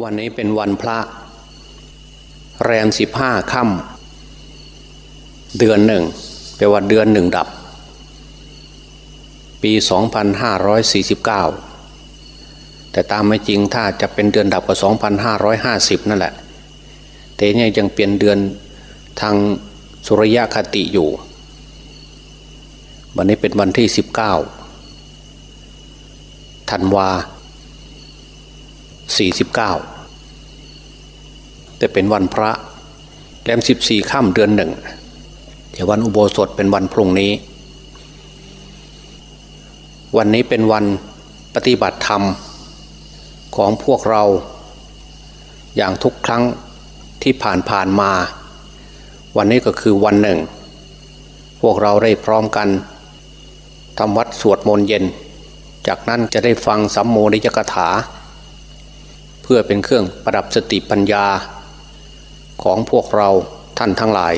วันนี้เป็นวันพระ แรมสิบห้าค่ำเดือนหนึ่งเป็นวันเดือนหนึ่งดับ ปี 2549 แต่ตามไม่จริงถ้าจะเป็นเดือนดับก็ 2550 นั่นแหละ แต่เนี่ยยังเปลี่ยนเดือนทางสุริยคติอยู่ วันนี้เป็นวันที่ 19ธันวา 49 แต่เป็นวันพระแรม 14ค่ำเดือนหนึ่งแต่วันอุโบสถเป็นวันพรุ่งนี้ วันนี้เป็นวันปฏิบัติธรรมของพวกเรา อย่างทุกครั้งที่ผ่านผ่านมา วันนี้ก็คือวันหนึ่ง พวกเราได้พร้อมกันทำวัดสวดมนต์เย็น จากนั้นจะได้ฟังสัมโมนิยกถา เพื่อเป็นเครื่องประดับสติปัญญาของพวกเราท่านทั้งหลาย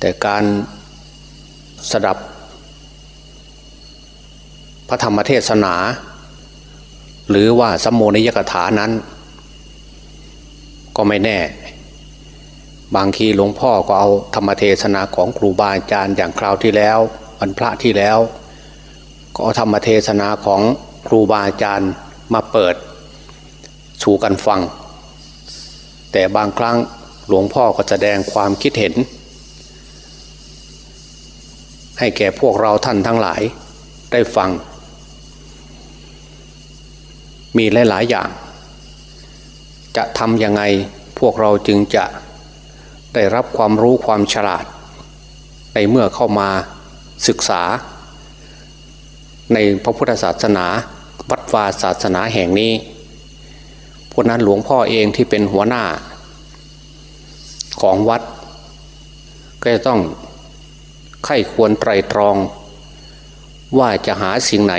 แต่การสดับ พระธรรมเทศนา หรือว่าสมโมนิยกถานั้น ก็ไม่แน่ บางทีหลวงพ่อก็เอาธรรมเทศนาของครูบาอาจารย์อย่างคราวที่แล้ววันพระที่แล้ว ก็เอาธรรมเทศนาของครูบาอาจารย์มาเปิด สู่กันฟัง แต่บางครั้งหลวงพ่อก็แสดงความคิดเห็น ให้แก่พวกเราท่านทั้งหลายได้ฟัง มีหลายๆอย่าง จะทำยังไงพวกเราจึงจะได้รับความรู้ความฉลาด ในเมื่อเข้ามาศึกษา ในพระพุทธศาสนา วัดวาศาสนาแห่งนี้ พวกนั้นหลวงพ่อเองที่เป็นหัวหน้า ของวัด ก็จะต้องไข้ควรไตรตรอง ว่าจะหาสิ่งไหน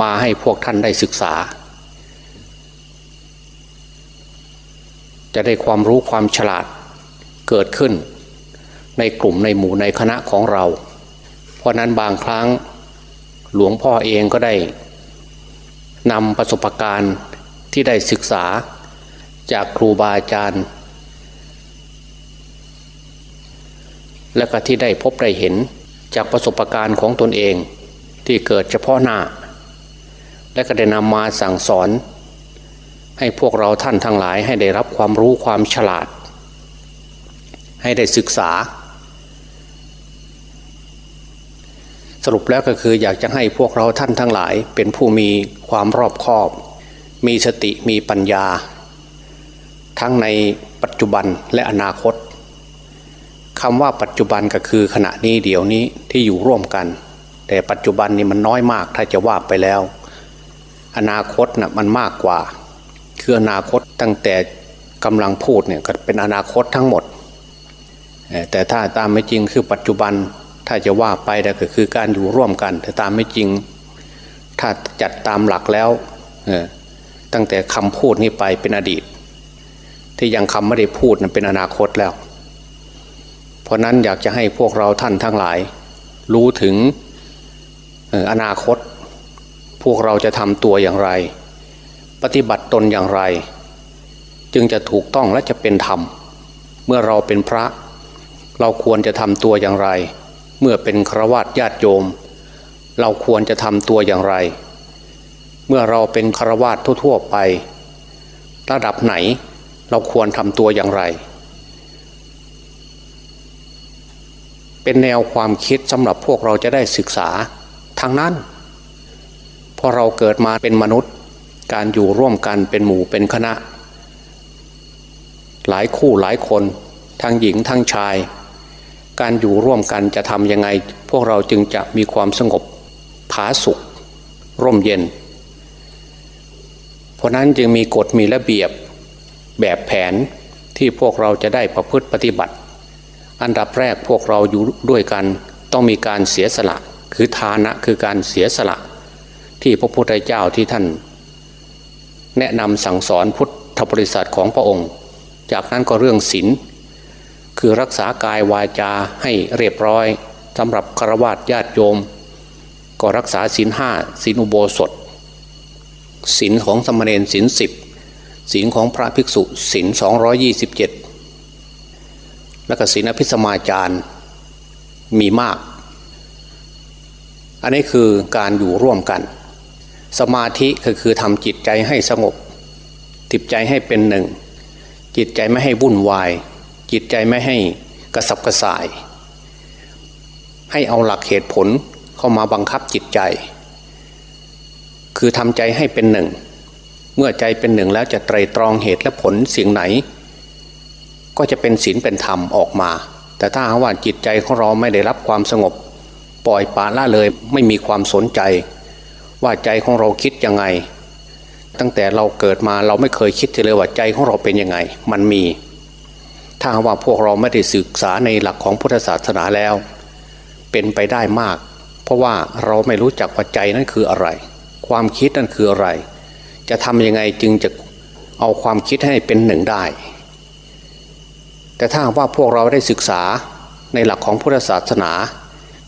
มาให้พวกท่านได้ศึกษา จะได้ความรู้ความฉลาดเกิดขึ้น ในกลุ่มในหมู่ในคณะของเรา เพราะนั้นบางครั้งหลวงพ่อเองก็ได้นำประสบการณ์ ที่ได้ศึกษาจากครูบาอาจารย์ และก็ที่ได้พบได้เห็นจากประสบการณ์ของตนเองที่เกิดเฉพาะหน้า และก็ได้นำมาสั่งสอน ให้พวกเราท่านทั้งหลายให้ได้รับความรู้ความฉลาด ให้ได้ศึกษา สรุปแล้วก็คืออยากจะให้พวกเราท่านทั้งหลายเป็นผู้มีความรอบคอบ มีสติมีปัญญา ทั้งในปัจจุบันและอนาคตคำว่าปัจจุบันก็คือขณะนี้เดี๋ยวนี้ที่อยู่ร่วมกัน แต่ปัจจุบันนี้มันน้อยมากถ้าจะว่าไปแล้ว อนาคตนะ่ะมันมากกว่า คืออนาคตตั้งแต่กำลังพูดเนี่ยก็เป็นอนาคตทั้งหมด แต่ถ้าตามไม่จริงคือปัจจุบันถ้าจะว่าไปก็คือการอยู่ร่วมกัน แต่ตามไม่จริง ถ้าจัดตามหลักแล้ว ตั้งแต่คำพูดนี้ไปเป็นอดีต ที่ยังคำไม่ได้พูดนั้นเป็นอนาคตแล้ว เพราะนั้นอยากจะให้พวกเราท่านทั้งหลาย รู้ถึงอนาคต พวกเราจะทำตัวอย่างไร ปฏิบัติตนอย่างไร จึงจะถูกต้องและจะเป็นธรรม เมื่อเราเป็นพระ เราควรจะทำตัวอย่างไร เมื่อเป็นครวญญาติโยม เราควรจะทำตัวอย่างไร มื่อเราเป็นคาวาสทั่วๆไป ระดับไหนเราควรทำตัวอย่างไร เป็นแนวความคิดสำหรับพวกเราจะได้ศึกษาทางนั้นพอเราเกิดมาเป็นมนุษย์ การอยู่ร่วมกันเป็นหมู่เป็นคณะ หลายคู่หลายคนทั้งหญิงทั้งชาย การอยู่ร่วมกันจะทำยังไง พวกเราจึงจะมีความสงบผาสุข ร่มเย็น ราะนั้นจึงมีกฎมีระเบียบแบบแผนที่พวกเราจะได้ประพฤติปฏิบัติ อันดับแรกพวกเราอยู่ด้วยกันต้องมีการเสียสละ คือทานะคือการเสียสละ ที่พระพุทธเจ้าที่ท่าน แนะนำสั่งสอนพุทธบริษัทของพระองค์ จากนั้นก็เรื่องศีลคือรักษากายวาจาให้เรียบร้อยสำหรับฆรวาสญาติโยม ก็รักษาศีลห้าศีลอุโบสถ ศีลของสมณเณรศีลสิบศีลของพระภิกษุศีลสองยี่สิบเจ็ดแล้วก็ศีลอภิสมาจารมีมาก อันนี้คือการอยู่ร่วมกัน สมาธิก็คือทำจิตใจให้สงบจิตใจให้เป็นหนึ่ง จิตใจไม่ให้วุ่นวาย จิตใจไม่ให้กระสับกระส่าย ให้เอาหลักเหตุผลเข้ามาบังคับจิตใจ คือทำใจให้เป็นหนึ่ง เมื่อใจเป็นหนึ่งแล้วจะไตรตรองเหตุและผลสิ่งไหน ก็จะเป็นศีลเป็นธรรมออกมา แต่ถ้าว่าจิตใจของเราไม่ได้รับความสงบ ปล่อยปละละเลยไม่มีความสนใจ ว่าใจของเราคิดยังไง ตั้งแต่เราเกิดมาเราไม่เคยคิดเลยว่าใจของเราเป็นยังไง มันมี ถ้าว่าพวกเราไม่ได้ศึกษาในหลักของพุทธศาสนาแล้ว เป็นไปได้มาก เพราะว่าเราไม่รู้จักว่าใจนั้นคืออะไร ความคิดนั่นคืออะไร จะทำยังไงจึงจะเอาความคิดให้เป็นหนึ่งได้ แต่ถ้าว่าพวกเราได้ศึกษาในหลักของพุทธศาสนา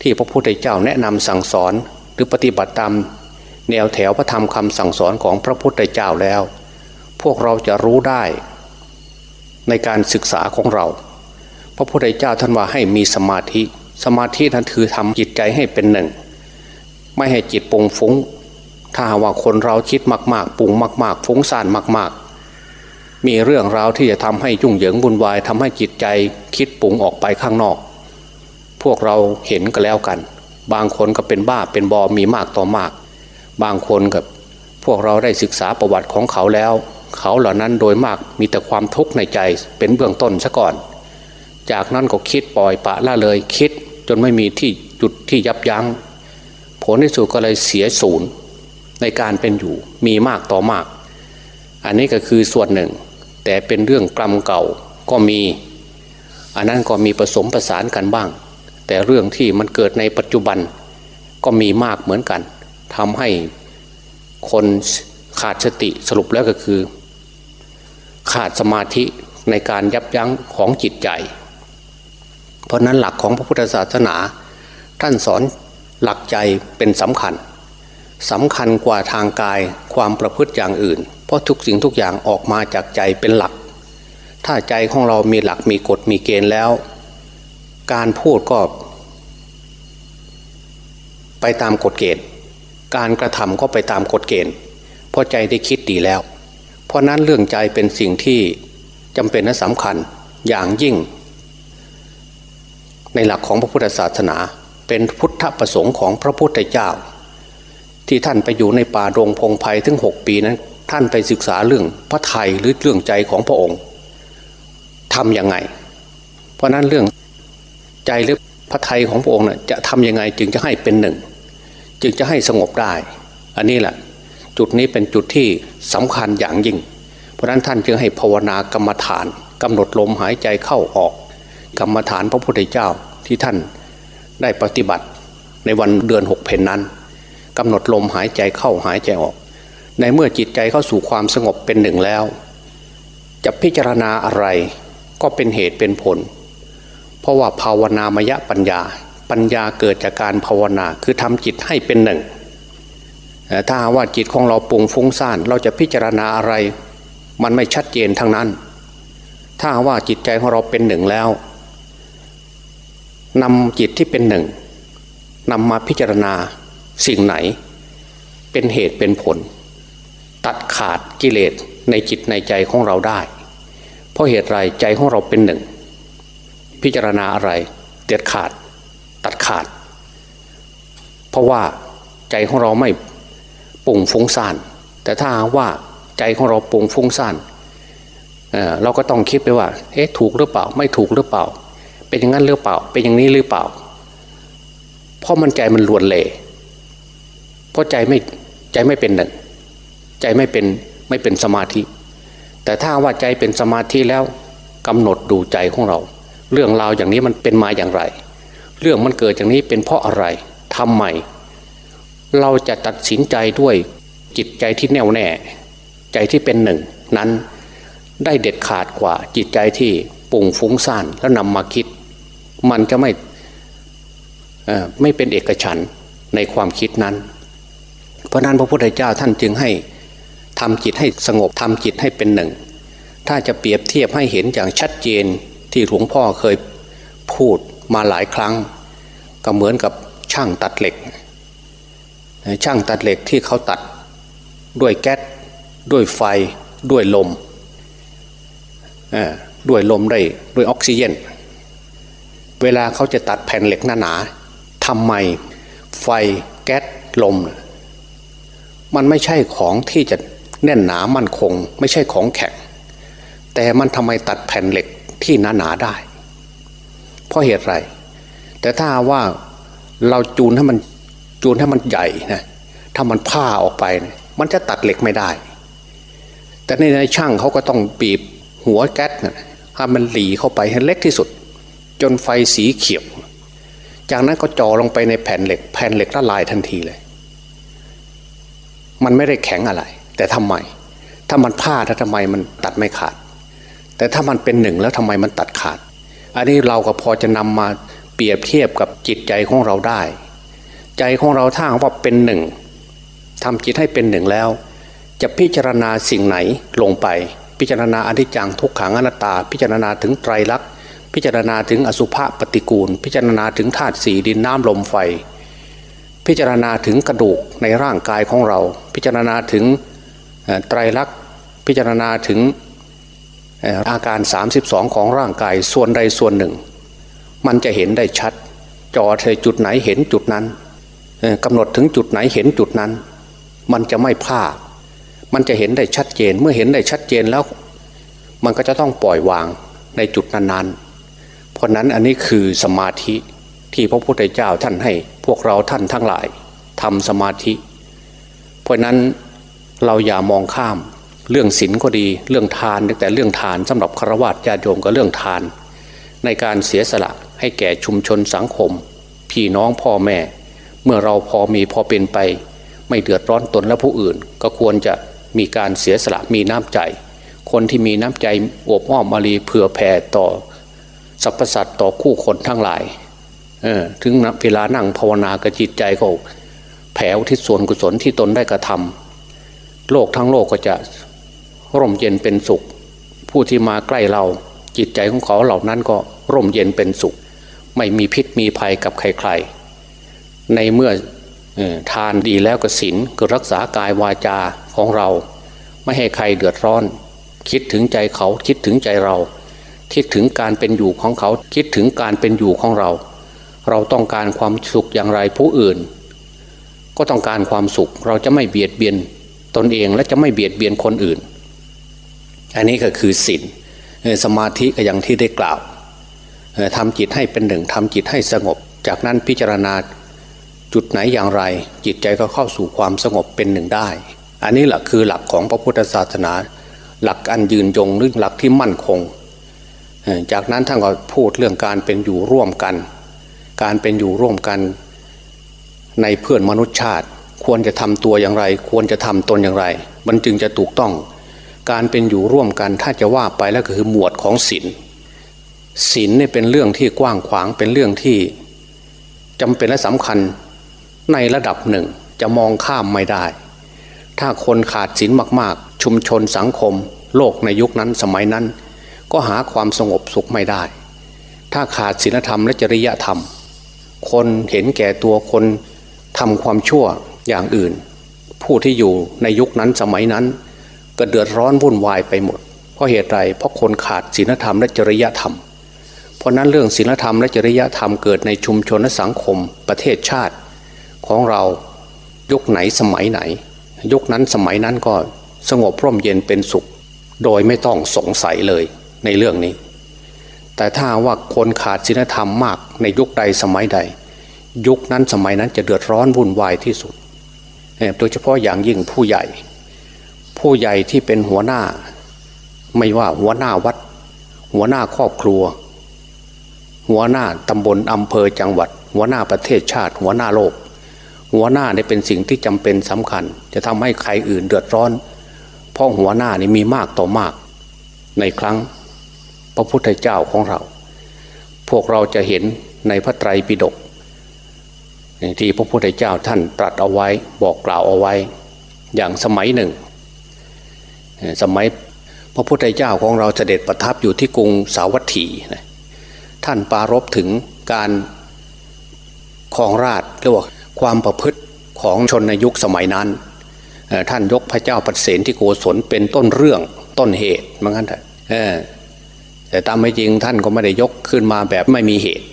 ที่พระพุทธเจ้าแนะนำสั่งสอนหรือปฏิบัติตามแนวแถวพระธรรมคำสั่งสอนของพระพุทธเจ้าแล้ว พวกเราจะรู้ได้ ในการศึกษาของเรา พระพุทธเจ้าท่านว่าให้มีสมาธิ สมาธินั้นคือทำจิตใจให้เป็นหนึ่ง ไม่ให้จิตปงฟุ้ง ถ้าว่าคนเราคิดมากๆปุงมาก ๆ ฟุ้งซ่านมาก ๆ มีเรื่องราวที่จะทำให้ยุ่งเหยิงวุ่นวายทำให้จิตใจคิดปุงออกไปข้างนอก พวกเราเห็นก็แล้วกัน บางคนก็เป็นบ้าเป็นบอมีมากต่อมาก บางคนกับพวกเราได้ศึกษาประวัติของเขาแล้ว เขาเหล่านั้นโดยมากมีแต่ความทุกข์ในใจเป็นเบื้องต้นซะก่อน จากนั้นก็คิดปล่อยปะละเลยคิดจนไม่มีที่จุดที่ยับยัง้งผลที่สุดก็เลยเสียศูนย์ ในการเป็นอยู่มีมากต่อมาก อันนี้ก็คือส่วนหนึ่ง แต่เป็นเรื่องกรรมเก่าก็มี อันนั้นก็มีผสมประสานกันบ้าง แต่เรื่องที่มันเกิดในปัจจุบันก็มีมากเหมือนกันทำให้คนขาดสติสรุปแล้วก็คือ ขาดสมาธิในการยับยั้งของจิตใจ เพราะนั้นหลักของพระพุทธศาสนา ท่านสอนหลักใจเป็นสำคัญ สำคัญกว่าทางกายความประพฤติอย่างอื่น เพราะทุกสิ่งทุกอย่างออกมาจากใจเป็นหลัก ถ้าใจของเรามีหลักมีกฎมีเกณฑ์แล้ว การพูดก็ไปตามกฎเกณฑ์ การกระทำก็ไปตามกฎเกณฑ์ เพราะใจได้คิดดีแล้ว เพราะนั้นเรื่องใจเป็นสิ่งที่จำเป็นและสำคัญอย่างยิ่ง ในหลักของพระพุทธศาสนาเป็นพุทธประสงค์ของพระพุทธเจ้า ที่ท่านไปอยู่ในป่าดงพงไพ่ถึงหกปีนั้น ท่านไปศึกษาเรื่องพระไทยหรือเรื่องใจของพระองค์ทำยังไง เพราะนั้นเรื่องใจหรือพระไทยของพระองค์น่ะจะทำยังไงจึงจะให้เป็นหนึ่ง จึงจะให้สงบได้ อันนี้แหละจุดนี้เป็นจุดที่สำคัญอย่างยิ่ง เพราะนั้นท่านจึงให้ภาวนากรรมฐานกำหนดลมหายใจเข้าออก กรรมฐานพระพุทธเจ้าที่ท่านได้ปฏิบัติในวันเดือนหกเพนนั้น กำหนดลมหายใจเข้าหายใจออก ในเมื่อจิตใจเข้าสู่ความสงบเป็นหนึ่งแล้ว จะพิจารณาอะไรก็เป็นเหตุเป็นผล เพราะว่าภาวนามยปัญญา ปัญญาเกิดจากการภาวนาคือทำจิตให้เป็นหนึ่งถ้าว่าจิตของเราปุงฟุ้งซ่านเราจะพิจารณาอะไร มันไม่ชัดเจนทั้งนั้น ถ้าว่าจิตใจของเราเป็นหนึ่งแล้วนำจิตที่เป็นหนึ่งนำมาพิจารณา สิ่งไหน เป็นเหตุเป็นผล ตัดขาดกิเลสในจิตในใจของเราได้ เพราะเหตุไรใจของเราเป็นหนึ่ง พิจารณาอะไรเด็ดขาด ตัดขาด เพราะว่าใจของเราไม่ปุ่งฟุ้งซ่านแต่ถ้าว่าใจของเราปุ่งฟุ้งซ่านเเราก็ต้องคิดไปว่าเอ๊ะถูกหรือเปล่า ไม่ถูกหรือเปล่า เป็นอย่างนั้นหรือเปล่า เป็นอย่างนี้หรือเปล่า เพราะมันใจมันลวนเละ เพราะใจไม่ใจไม่เป็นหนึ่งใจไม่เป็นไม่เป็นสมาธิ แต่ถ้าว่าใจเป็นสมาธิแล้วกำหนดดูใจของเรา เรื่องราวอย่างนี้มันเป็นมาอย่างไร เรื่องมันเกิดอย่างนี้เป็นเพราะอะไรทำไม เราจะตัดสินใจด้วยจิตใจที่แน่วแน่ ใจที่เป็นหนึ่ง นั้นได้เด็ดขาดกว่าจิตใจที่ปุ่งฟุ้งซ่านแล้วนำมาคิด มันจะไม่ไม่เป็นเอกฉันในความคิดนั้น ราะนั้นพระพุทธเจ้าท่านจึงให้ทำจิตให้สงบทำจิตให้เป็นหนึ่ง ถ้าจะเปรียบเทียบให้เห็นอย่างชัดเจนที่หลวงพ่อเคยพูดมาหลายครั้ง ก็เหมือนกับช่างตัดเหล็ก ช่างตัดเหล็กที่เขาตัดด้วยแก๊สด้วยไฟด้วยลมด้วยลมได้ด้วยออกซิเจนเวลาเขาจะตัดแผ่นเหล็กหนาๆทำไมไฟแก๊สลม มันไม่ใช่ของที่จะแน่นหนามั่นคง ไม่ใช่ของแข็ง แต่มันทำไมตัดแผ่นเหล็กที่หนาๆได้ เพราะเหตุไร แต่ถ้าว่าเราจูนให้มันจูนให้มันใหญ่นะถ้ามันผ้าออกไปนะมันจะตัดเหล็กไม่ได้ แต่ในในช่างเขาก็ต้องบีบหัวแก๊สนะให้มันหลีเข้าไปให้เล็กที่สุด จนไฟสีเขียวจากนั้นก็จ่อลงไปในแผ่นเหล็ก แผ่นเหล็กละลายทันทีเลย มันไม่ได้แข็งอะไร แต่ทำไม ถ้ามันผ้าถ้าทำไมมันตัดไม่ขาด แต่ถ้ามันเป็นหนึ่งแล้วทำไมมันตัดขาด อันนี้เราก็พอจะนำมาเปรียบเทียบกับจิตใจของเราได้ ใจของเราถ้าว่าเป็นหนึ่งทำจิตให้เป็นหนึ่งแล้ว จะพิจารณาสิ่งไหนลงไป พิจารณาอนิจจังทุกขังอนัตตา พิจารณาถึงไตรลักษณ์พิจารณาถึงอสุภะปฏิกูล พิจารณาถึงธาตุสีดินน้ำลมไฟ พิจารณาถึงกระดูกในร่างกายของเรา พิจารณาถึงไตรลักษณ์พิจารณาถึงอาการ 32 ของร่างกายส่วนใดส่วนหนึ่ง มันจะเห็นได้ชัด จอเธอจุดไหนเห็นจุดนั้นกำหนดถึงจุดไหนเห็นจุดนั้น มันจะไม่พลาดมันจะเห็นได้ชัดเจนเมื่อเห็นได้ชัดเจนแล้ว มันก็จะต้องปล่อยวางในจุดนั้นๆ เพราะนั้นอันนี้คือสมาธิ ที่พระพุทธเจ้าท่านให้พวกเราท่านทั้งหลายทำสมาธิ เพราะนั้นเราอย่ามองข้ามเรื่องศีลก็ดีเรื่องทานแต่เรื่องทานสำหรับฆราวาสญาติโยมก็เรื่องทาน ในการเสียสละให้แก่ชุมชนสังคม พี่น้องพ่อแม่ เมื่อเราพอมีพอเป็นไป ไม่เดือดร้อนตนและผู้อื่น ก็ควรจะมีการเสียสละมีน้ำใจ คนที่มีน้ำใจอบอ้อมมารีเผื่อแผ่ต่อสรรพสัตว์ต่อคู่คนทั้งหลาย ถึงเวลานั่งภาวนากับจิตใจก็แผ่วที่ส่วนกุศลที่ตนได้กระทำโลกทั้งโลกก็จะร่มเย็นเป็นสุข ผู้ที่มาใกล้เราจิตใจของเขาเหล่านั้นก็ร่มเย็นเป็นสุข ไม่มีพิษมีภัยกับใครๆ ในเมื่อทานดีแล้วก็ศีลก็รักษากายวาจาของเรา ไม่ให้ใครเดือดร้อน คิดถึงใจเขาคิดถึงใจเรา คิดถึงการเป็นอยู่ของเขาคิดถึงการเป็นอยู่ของเรา เราต้องการความสุขอย่างไรผู้อื่น ก็ต้องการความสุข เราจะไม่เบียดเบียนตนเองและจะไม่เบียดเบียนคนอื่น อันนี้ก็คือศีลสมาธิก็อย่างที่ได้กล่าวทำจิตให้เป็นหนึ่งทำจิตให้สงบ จากนั้นพิจารณาจุดไหนอย่างไร จิตใจก็เข้าสู่ความสงบเป็นหนึ่งได้ อันนี้แหละคือหลักของพระพุทธศาสนา หลักอันยืนยงหรือหลักที่มั่นคง จากนั้นท่านก็พูดเรื่องการเป็นอยู่ร่วมกัน การเป็นอยู่ร่วมกันในเพื่อนมนุษยชาติ ควรจะทำตัวอย่างไร ควรจะทำตนอย่างไร มันจึงจะถูกต้อง การเป็นอยู่ร่วมกันถ้าจะว่าไปแล้วก็คือหมวดของศีลศีลเนี่ยเป็นเรื่องที่กว้างขวางเป็นเรื่องที่จำเป็นและสำคัญในระดับหนึ่งจะมองข้ามไม่ได้ ถ้าคนขาดศีลมาก ๆ ชุมชนสังคม โลกในยุคนั้นสมัยนั้น ก็หาความสงบสุขไม่ได้ ถ้าขาดศีลธรรมและจริยธรรม คนเห็นแก่ตัวคนทำความชั่วอย่างอื่น ผู้ที่อยู่ในยุคนั้นสมัยนั้น ก็เดือดร้อนวุ่นวายไปหมด เพราะเหตุไรเพราะคนขาดศีลธรรมและจริยธรรม เพราะนั้นเรื่องศีลธรรมและจริยธรรมเกิดในชุมชนและสังคมประเทศชาติ ของเรายุคไหนสมัยไหน ยุคนั้นสมัยนั้นก็สงบร่มเย็นเป็นสุข โดยไม่ต้องสงสัยเลยในเรื่องนี้ แต่ถ้าว่าคนขาดศีลธรรมมากในยุคใดสมัยใด ยุคนั้นสมัยนั้นจะเดือดร้อนวุ่นวายที่สุด โดยเฉพาะอย่างยิ่งผู้ใหญ่ ผู้ใหญ่ที่เป็นหัวหน้า ไม่ว่าหัวหน้าวัด หัวหน้าครอบครัว หัวหน้าตำบลอำเภอจังหวัด หัวหน้าประเทศชาติ หัวหน้าโลก หัวหน้าเนี่ยเป็นสิ่งที่จำเป็นสำคัญ จะทำให้ใครอื่นเดือดร้อน เพราะหัวหน้านี่มีมากต่อมากในครั้ง พระพุทธเจ้าของเรา พวกเราจะเห็นในพระไตรปิฎกที่พระพุทธเจ้าท่านตรัสเอาไว้บอกกล่าวเอาไว้ อย่างสมัยหนึ่ง สมัยพระพุทธเจ้าของเราเสด็จประทับอยู่ที่กรุงสาวัตถีท่านปารบถึงการครองราชเรียกว่าความประพฤติของชนในยุคสมัยนั้น ท่านยกพระเจ้าปเสนที่โกศลเป็นต้นเรื่องต้นเหตุเหมือนกันแต่ แต่ตามไม่จริงท่านก็ไม่ได้ยกขึ้นมาแบบไม่มีเหตุ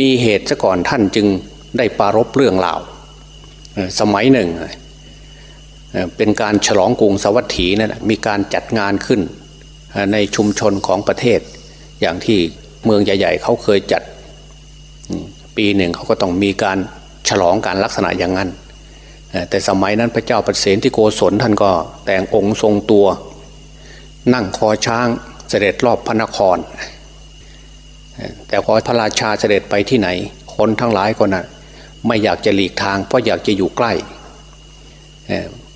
มีเหตุซะก่อนท่านจึงได้ปารบเรื่องราวสมัยหนึ่ง เป็นการฉลองกรุงสวัสดีนั่นมีการจัดงานขึ้นในชุมชนของประเทศ อย่างที่เมืองใหญ่ ๆ เขาเคยจัด ปีหนึ่งเขาก็ต้องมีการฉลองการลักษณะอย่างนั้น แต่สมัยนั้นพระเจ้าปเสนที่โกศลท่านก็แต่งองค์ทรงตัว นั่งคอช้าง เสด็จรอบพระนคร แต่พอพระราชาเสด็จไปที่ไหน คนทั้งหลายก็นะ่ะไม่อยากจะหลีกทาง เพราะอยากจะอยู่ใกล้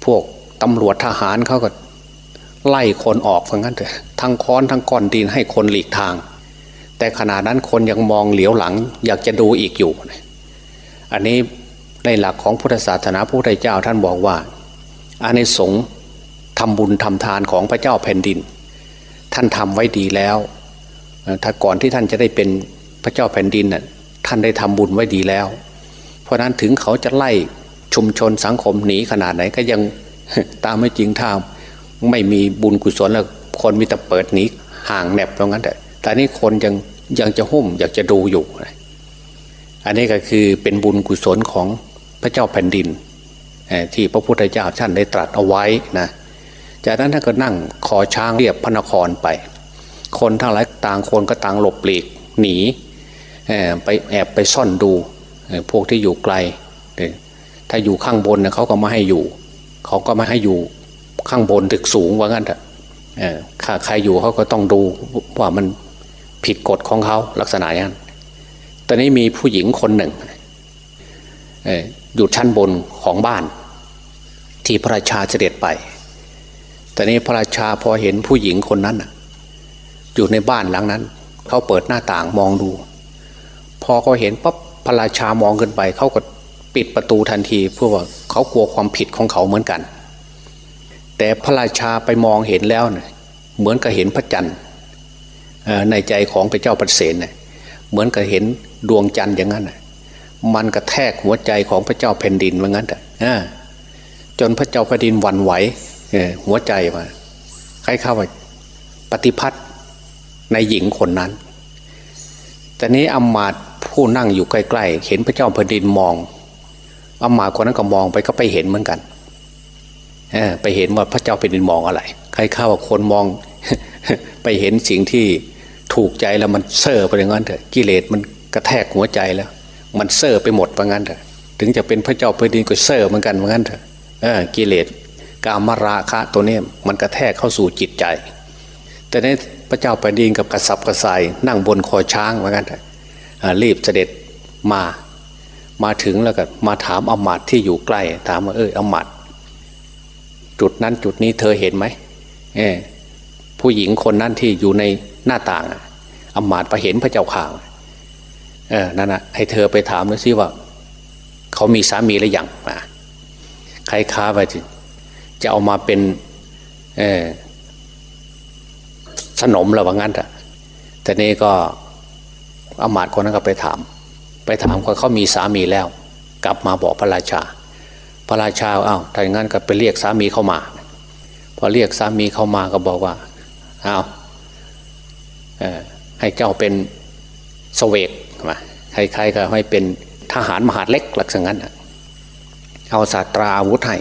พวกตำรวจทหารเขาก็ไล่คนออกเพราะงั้นเถอะทั้งค้อนทั้งก้อนดินให้คนหลีกทาง แต่ขณะนั้นคนยังมองเหลียวหลัง อยากจะดูอีกอยู่ อันนี้ในหลักของพุทธศาสนาพระพุทธเจ้าท่านบอกว่าอานิสงส์ทำบุญทำทานของพระเจ้าแผ่นดิน ท่านทำไว้ดีแล้วถ้าก่อนที่ท่านจะได้เป็นพระเจ้าแผ่นดินน่ะท่านได้ทำบุญไว้ดีแล้ว เพราะนั้นถึงเขาจะไล่ชุมชนสังคมหนีขนาดไหนก็ยังตามไม่จริงท่าไม่มีบุญกุศลแล้วคนมีแต่เปิดหนีห่างแนบตรงนั้นแต่แต่นี้คนยังยังจะหุ้มอยากจะดูอยู่ อันนี้ก็คือเป็นบุญกุศลของพระเจ้าแผ่นดินที่พระพุทธเจ้าท่านได้ตรัสเอาไว้นะ จากนั้นท่านก็นั่งขอช้างเรียบพระนครไป คนทั้งหลายต่างคนก็ต่างหลบหลีกหนีไปแอบไปซ่อนดูพวกที่อยู่ไกล ถ้าอยู่ข้างบนเขาก็ไม่ให้อยู่ เขาก็ไม่ให้อยู่ข้างบนตึกสูงว่างั้นเถอะใครอยู่เขาก็ต้องดูว่ามันผิดกฎของเขาลักษณะอย่างนั้นตอนนี้มีผู้หญิงคนหนึ่งอยู่ชั้นบนของบ้าน ที่พระราชาเสด็จไป แตอนนี้พระราชาพอเห็นผู้หญิงคนนั้นอยู่ในบ้านหลังนั้น เขาเปิดหน้าต่างมองดู พอเขาเห็นปั๊บพระราชามองขึ้นไป เขาก็ปิดประตูทันที เพื่อว่าเขากลัวความผิดของเขาเหมือนกัน แต่พระราชาไปมองเห็นแล้วเนี่ยเหมือนกับเห็นพระจันทร์ในใจของพระเจ้าปเสนเนี่ยเหมือนกับเห็นดวงจันทร์อย่างนั้นมันกระแทกหัวใจของพระเจ้าแผ่นดินเหมือนกันแต่จนพระเจ้าแผ่นดินวันไหว หัวใจมาใครเข้าไปปฏิพัติในหญิงคนนั้น แต่นี้อมาตผู้นั่งอยู่ใกล้ๆ เห็นพระเจ้าแผ่นดินมองอมาคนนั้นก็มองไปก็ไปเห็นเหมือนกันไปเห็นว่าพระเจ้าเป็นดินมองอะไร ใครเข้าว่าคนมอง ไปเห็นสิ่งที่ถูกใจแล้วมันเซ่อไปอย่างนั้นเถอะกิเลสมันกระแทกหัวใจแล้ว มันเซ่อไปหมดว่างั้นเถอะถึงจะเป็นพระเจ้าเป็นดินก็เซ่อเหมือนกันว่างั้นเถอะกิเลส กามราคะตัวนี้มันกระแทกเข้าสู่จิตใจ แต่ในพระเจ้าแผ่นดินกับกระสับกระส่ายนั่งบนคอช้างว่างั้นเถอะรีบเสด็จมา มาถึงแล้วก็มาถามอมาตที่อยู่ใกล้ ถามว่าเอออมาตจุดนั้นจุดนี้เธอเห็นไหมเออผู้หญิงคนนั้นที่อยู่ในหน้าต่างอมาตไปเห็นพระเจ้าข่าวเออนั่นนะให้เธอไปถามดูซิว่า เขามีสามีหรือยังใครค้าไป จะเอามาเป็นสนมหรือว่างั้นแต่นี่ก็อมาตคนนั้นก็ไปถาม ไปถามว่าเขามีสามีแล้ว กลับมาบอกพระราชา พระราชาอา้าวถ้าอย่างนั้นก็ไปเรียกสามีเข้ามา พอเรียกสามีเข้ามาก็บอกว่าอา้าวให้เจ้าเป็นสเวกมาใครๆก็ให้เป็นทหารมหาเล็กหลักสังนั้นเอาศาสตราอาวุธให้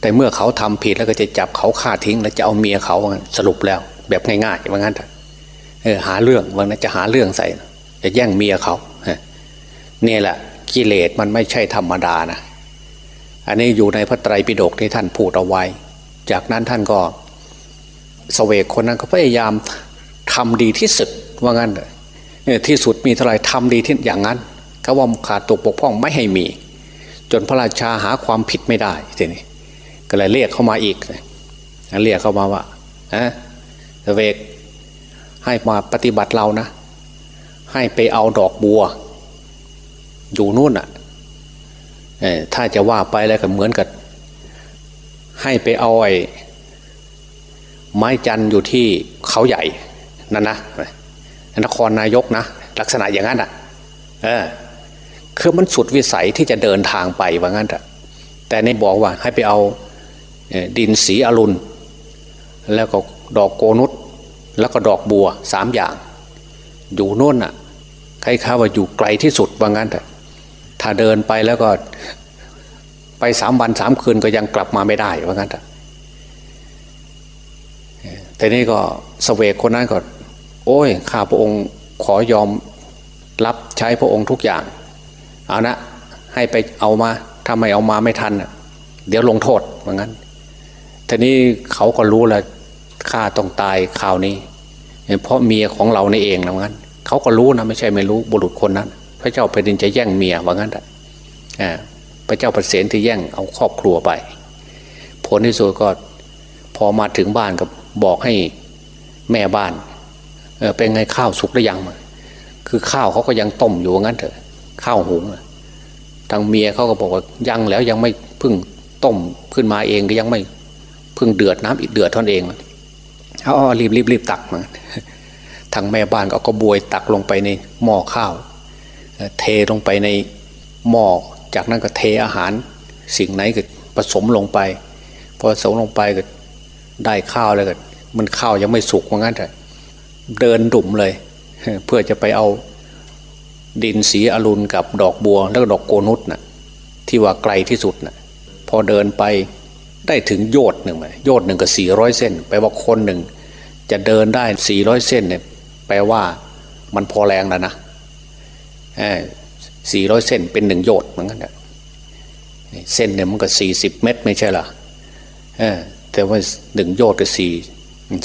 แต่เมื่อเขาทำผิดแล้วก็จะจับเขาฆ่าทิ้ง แล้วจะเอาเมียเขาสรุปแล้ว แบบง่ายๆว่างั้นเออหาเรื่องว่านั้นจะหาเรื่องใส่ จะแย่งเมียเขาเนี่ยแหละกิเลสมันไม่ใช่ธรรมดานะอันนี้อยู่ในพระไตรปิฎกที่ท่านพูดเอาไว้ จากนั้นท่านก็สเวกคนนั้นก็พยายามทำดีที่สุดว่างั้นเลยที่สุดมีเท่าไรทำดีที่อย่างนั้นเขาว่าขาดตกปกพ่องไม่ให้มี จนพระราชาหาความผิดไม่ได้ทีนี้ ก็เลยเรียกเข้ามาอีกเรียกเข้ามาว่าฮะเวกให้มาปฏิบัติเรานะ ให้ไปเอาดอกบัว อยู่นู่นอะถ้าจะว่าไปแล้วก็เหมือนกับให้ไปเอาไอ้ไม้จันอยู่ที่เขาใหญ่นั่นนะนครนายกนะ ลักษณะอย่างนั้นอะ เออคือมันสุดวิสัยที่จะเดินทางไปว่างั้นอะแต่ในบอกว่าให้ไปเอา ดินสีอรุณ แล้วก็ดอกโกนุษแล้วก็ดอกบัวสามอย่าง อยู่โน่นอะใครข้าว่าอยู่ไกลที่สุดว่างั้นแต่ถ้าเดินไปแล้วก็ไปสามวันสามคืนก็ยังกลับมาไม่ได้ว่างั้นแต่แต่นี่ก็สเวกคนนั้นก็โอ้ยข้าพระองค์ขอยอมรับใช้พระองค์ทุกอย่าง เอานะให้ไปเอามาถ้าไม่เอามาไม่ทัน เดี๋ยวลงโทษว่างั้น ทีนี้เขาก็รู้แล้วข้าต้องตายข่าวนี้ เพราะเมียของเราในเองนะงั้นเขาก็รู้นะไม่ใช่ไม่รู้บุรุษคนนั้น พระเจ้าแผ่นดินจะแย่งเมียว่างั้นอ่าพระเจ้าประเสนที่แย่งเอาครอบครัวไป ผลที่สุดก็พอมาถึงบ้านก็บอกให้แม่บ้านเออเป็นไงข้าวสุกหรือยัง คือข้าวเขาก็ยังต้มอยู่งั้นเถอะ ข้าวหุงทางเมียเขาก็บอกว่ายังแล้วยังไม่พึ่งต้มขึ้นมาเองก็ยังไม่ พึ่งเดือดน้ำอีกเดือดท่านเองเอาอ๋อรีบรีบรีบตักมาทางแม่บ้านก็ก็บวยตักลงไปในหม้อข้าว เทลงไปในหม้อจากนั้นก็เทอาหาร สิ่งไหนก็ผสมลงไป พอผสมลงไปก็ได้ข้าวแล้วก็มันข้าวยังไม่สุกว่างั้นเถอะเดินดุ่มเลย เพื่อจะไปเอาดินสีอรุณกับดอกบัวแล้วก็ดอกโกนุษนะที่ว่าไกลที่สุดนะพอเดินไป ได้ถึงโยดหนึ่งไหมโยดหนึ่งกับสี่ร้อยเส้นแปลว่าคนหนึ่งจะเดินได้สี่ร้อยเส้นเนี่ยแปลว่ามันพอแรงแล้วนะสี่ร้อยเส้นเป็นหนึ่งโยดเหมือนกันเส้นเนี่ยมันก็สี่สิบเมตรไม่ใช่หรอแต่ว่าหนึ่งโยดก็สี่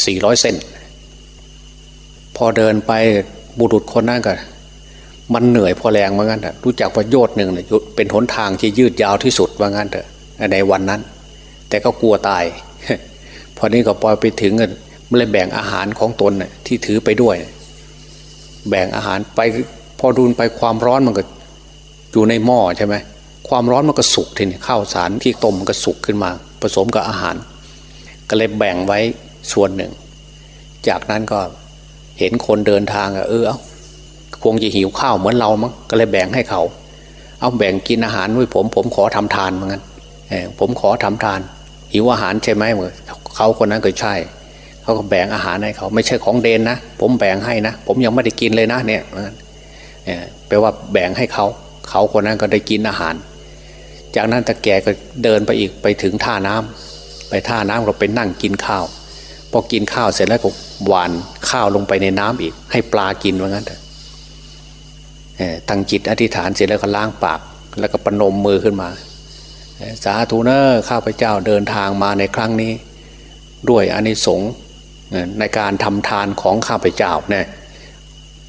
สี่ร้อยเส้น พอเดินไปบุรุษคนนั้นก็มันเหนื่อยพอแรงว่างั้นเถอะรู้จักประโยชน์หนึ่งเนี่ยเป็นหนทางที่ยืดยาวที่สุดว่างั้นเถอะในวันนั้น แต่ก็กลัวตาย พอนี้ก็ปล่อยไปถึงกันมันเลยแบ่งอาหารของตนที่ถือไปด้วย แบ่งอาหารไปพอดูนไปความร้อนมันก็อยู่ในหม้อใช่ไหมความร้อนมันก็สุกทีนี้ข้าวสารที่ต้มมันก็สุกขึ้นมา ผสมกับอาหาร ก็เลยแบ่งไว้ส่วนหนึ่ง จากนั้นก็เห็นคนเดินทางเออเอาคงจะหิวข้าวเหมือนเรามั้งก็เลยแบ่งให้เขา เอาแบ่งกินอาหารด้วยผม ผมขอทำทานเหมือนกันผมขอทำทาน หิวอาหารใช่ไหมเหมือนเขาคนนั้นก็ใช่ เขาก็แบ่งอาหารให้เขาไม่ใช่ของเดนนะ ผมแบ่งให้นะ ผมยังไม่ได้กินเลยนะเนี่ยแปลว่าแบ่งให้เขาเขาคนนั้นก็ได้กินอาหาร จากนั้นตะแกก็เดินไปอีกไปถึงท่าน้ำไปท่าน้ำเราไปนั่งกินข้าวพอกินข้าวเสร็จแล้วก็หวานข้าวลงไปในน้ำอีก ให้ปลากินว่างั้นเถอะตั้งจิตอธิษฐานเสร็จแล้วก็ล้างปาก แล้วก็ปนมมือขึ้นมา สาธุเนอร์ข้าพเจ้าเดินทางมาในครั้งนี้ ด้วยอนิสงส์ในการทำทานของข้าพเจ้าเนี่ย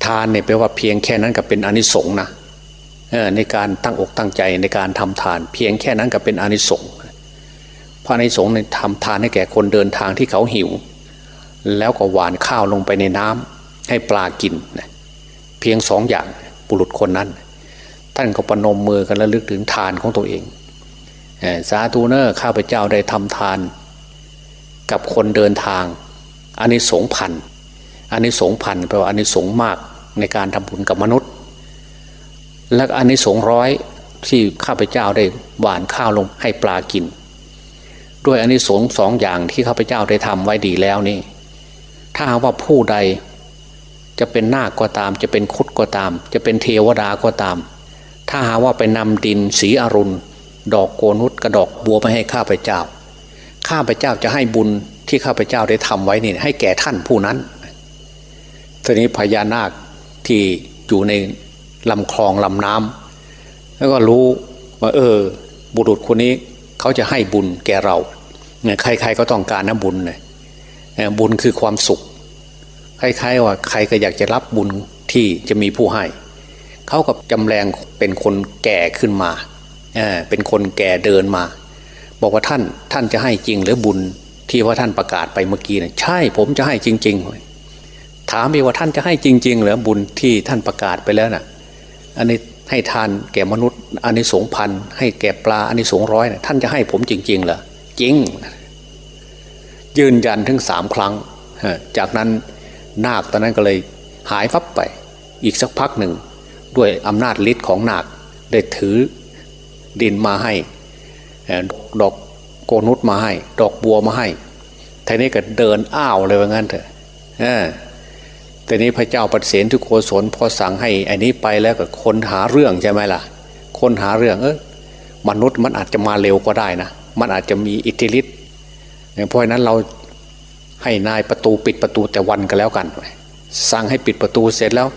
ทานเนี่ยแปลว่าเพียงแค่นั้นก็เป็นอนิสงส์นะในการตั้งอกตั้งใจในการทำทาน เพียงแค่นั้นก็เป็นอนิสงส์พระอนิสงส์ในทำทานให้แก่คนเดินทางที่เขาหิว แล้วก็หวานข้าวลงไปในน้ำให้ปลากินเพียงสองอย่างบุรุษคนนั้น ท่านก็ประนมมือกันแล้วลึกถึงทานของตัวเอง สาธุเนอร์ข้าพเจ้าได้ทำทาน กับคนเดินทางอันนี้สงพันอันนี้สงพันแปลว่าอันนี้สงมากในการทำบุญกับมนุษย์ และอันนี้สงร้อยที่ข้าพเจ้าได้หวานข้าวลงให้ปลากิน ด้วยอันนี้สงสองอย่างที่ข้าพเจ้าได้ทำไว้ดีแล้วนี่ ถ้าว่าผู้ใดจะเป็นนาคก็ตาม จะเป็นคุดก็ตาม จะเป็นเทวดาก็ตาม ถ้าหาว่าไปนำดินสีอรุณ ดอกโกนุษกระดอกบัวไปให้ข้าพเจ้า ข้าพเจ้าจะให้บุญที่ข้าพเจ้าได้ทำไว้นี่ให้แก่ท่านผู้นั้นทีนี้พญานาคที่อยู่ในลำคลองลำน้ำแล้วก็รู้ว่าเออ บุรุษคนนี้เขาจะให้บุญแก่เราเนี่ยใครๆก็ต้องการนะบุญเลยบุญคือความสุขคล้ายๆว่าใครก็อยากจะรับบุญที่จะมีผู้ให้ เขากับจำแรงเป็นคนแก่ขึ้นมา เเป็นคนแก่เดินมา บอกว่าท่านท่านจะให้จริงหรือบุญที่ว่าท่านประกาศไปเมื่อกี้นะใช่ผมจะให้จริง ๆ ถามไปว่าท่านจะให้จริง ๆ หรือบุญที่ท่านประกาศไปแล้วนะ่ะอันนี้ให้ทานแก่มนุษย์อันนี้สงพันให้แก่ปลาอันนี้สงร้อยนะท่านจะให้ผมจริง ๆเหรอจริง ยืนยันถึงสามครั้ง จากนั้นนาคตอนนั้นก็เลยหายฟับไป อีกสักพักหนึ่ง ด้วยอำนาจฤทธิ์ของนาคได้ถือ ดินมาให้ดอกโกนุษมาให้ ดอกบัวมาให้ทีนี้ก็เดินอ้าวเลยว่างั้นเถอะแต่นี้พระเจ้าปเสนทุกโกศลพอสั่งให้อันนี้ไปแล้วก็คนหาเรื่องใช่ไหมล่ะ คนหาเรื่องเออมนุษย์มันอาจจะมาเร็วก็ได้นะ มันอาจจะมีอิทธิฤทธิ์เพราะนั้นเราให้นายประตูปิดประตูแต่วันก็แล้วกัน สั่งให้ปิดประตูเสร็จแล้ว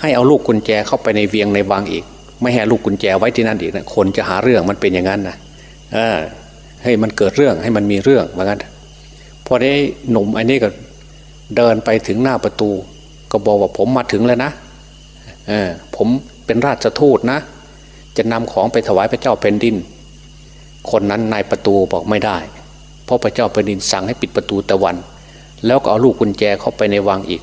ให้เอาลูกกุญแจเข้าไปในเวียงในวังอีก ไม่ให้ลูกกุญแจไว้ที่นั่นอีกนะคนจะหาเรื่องมันเป็นอย่างนั้นนะเออให้มันเกิดเรื่องให้มันมีเรื่องเหมือนกันพอได้หนุ่มอันนี้ก็เดินไปถึงหน้าประตู ก็บอกว่าผมมาถึงแล้วนะเออผมเป็นราชทูตนะ จะนำของไปถวายพระเจ้าแผ่นดิน คนนั้นนายประตูบอกไม่ได้ เพราะพระเจ้าแผ่นดินสั่งให้ปิดประตูตะวัน แล้วก็เอาลูกกุญแจเข้าไปในวังอีก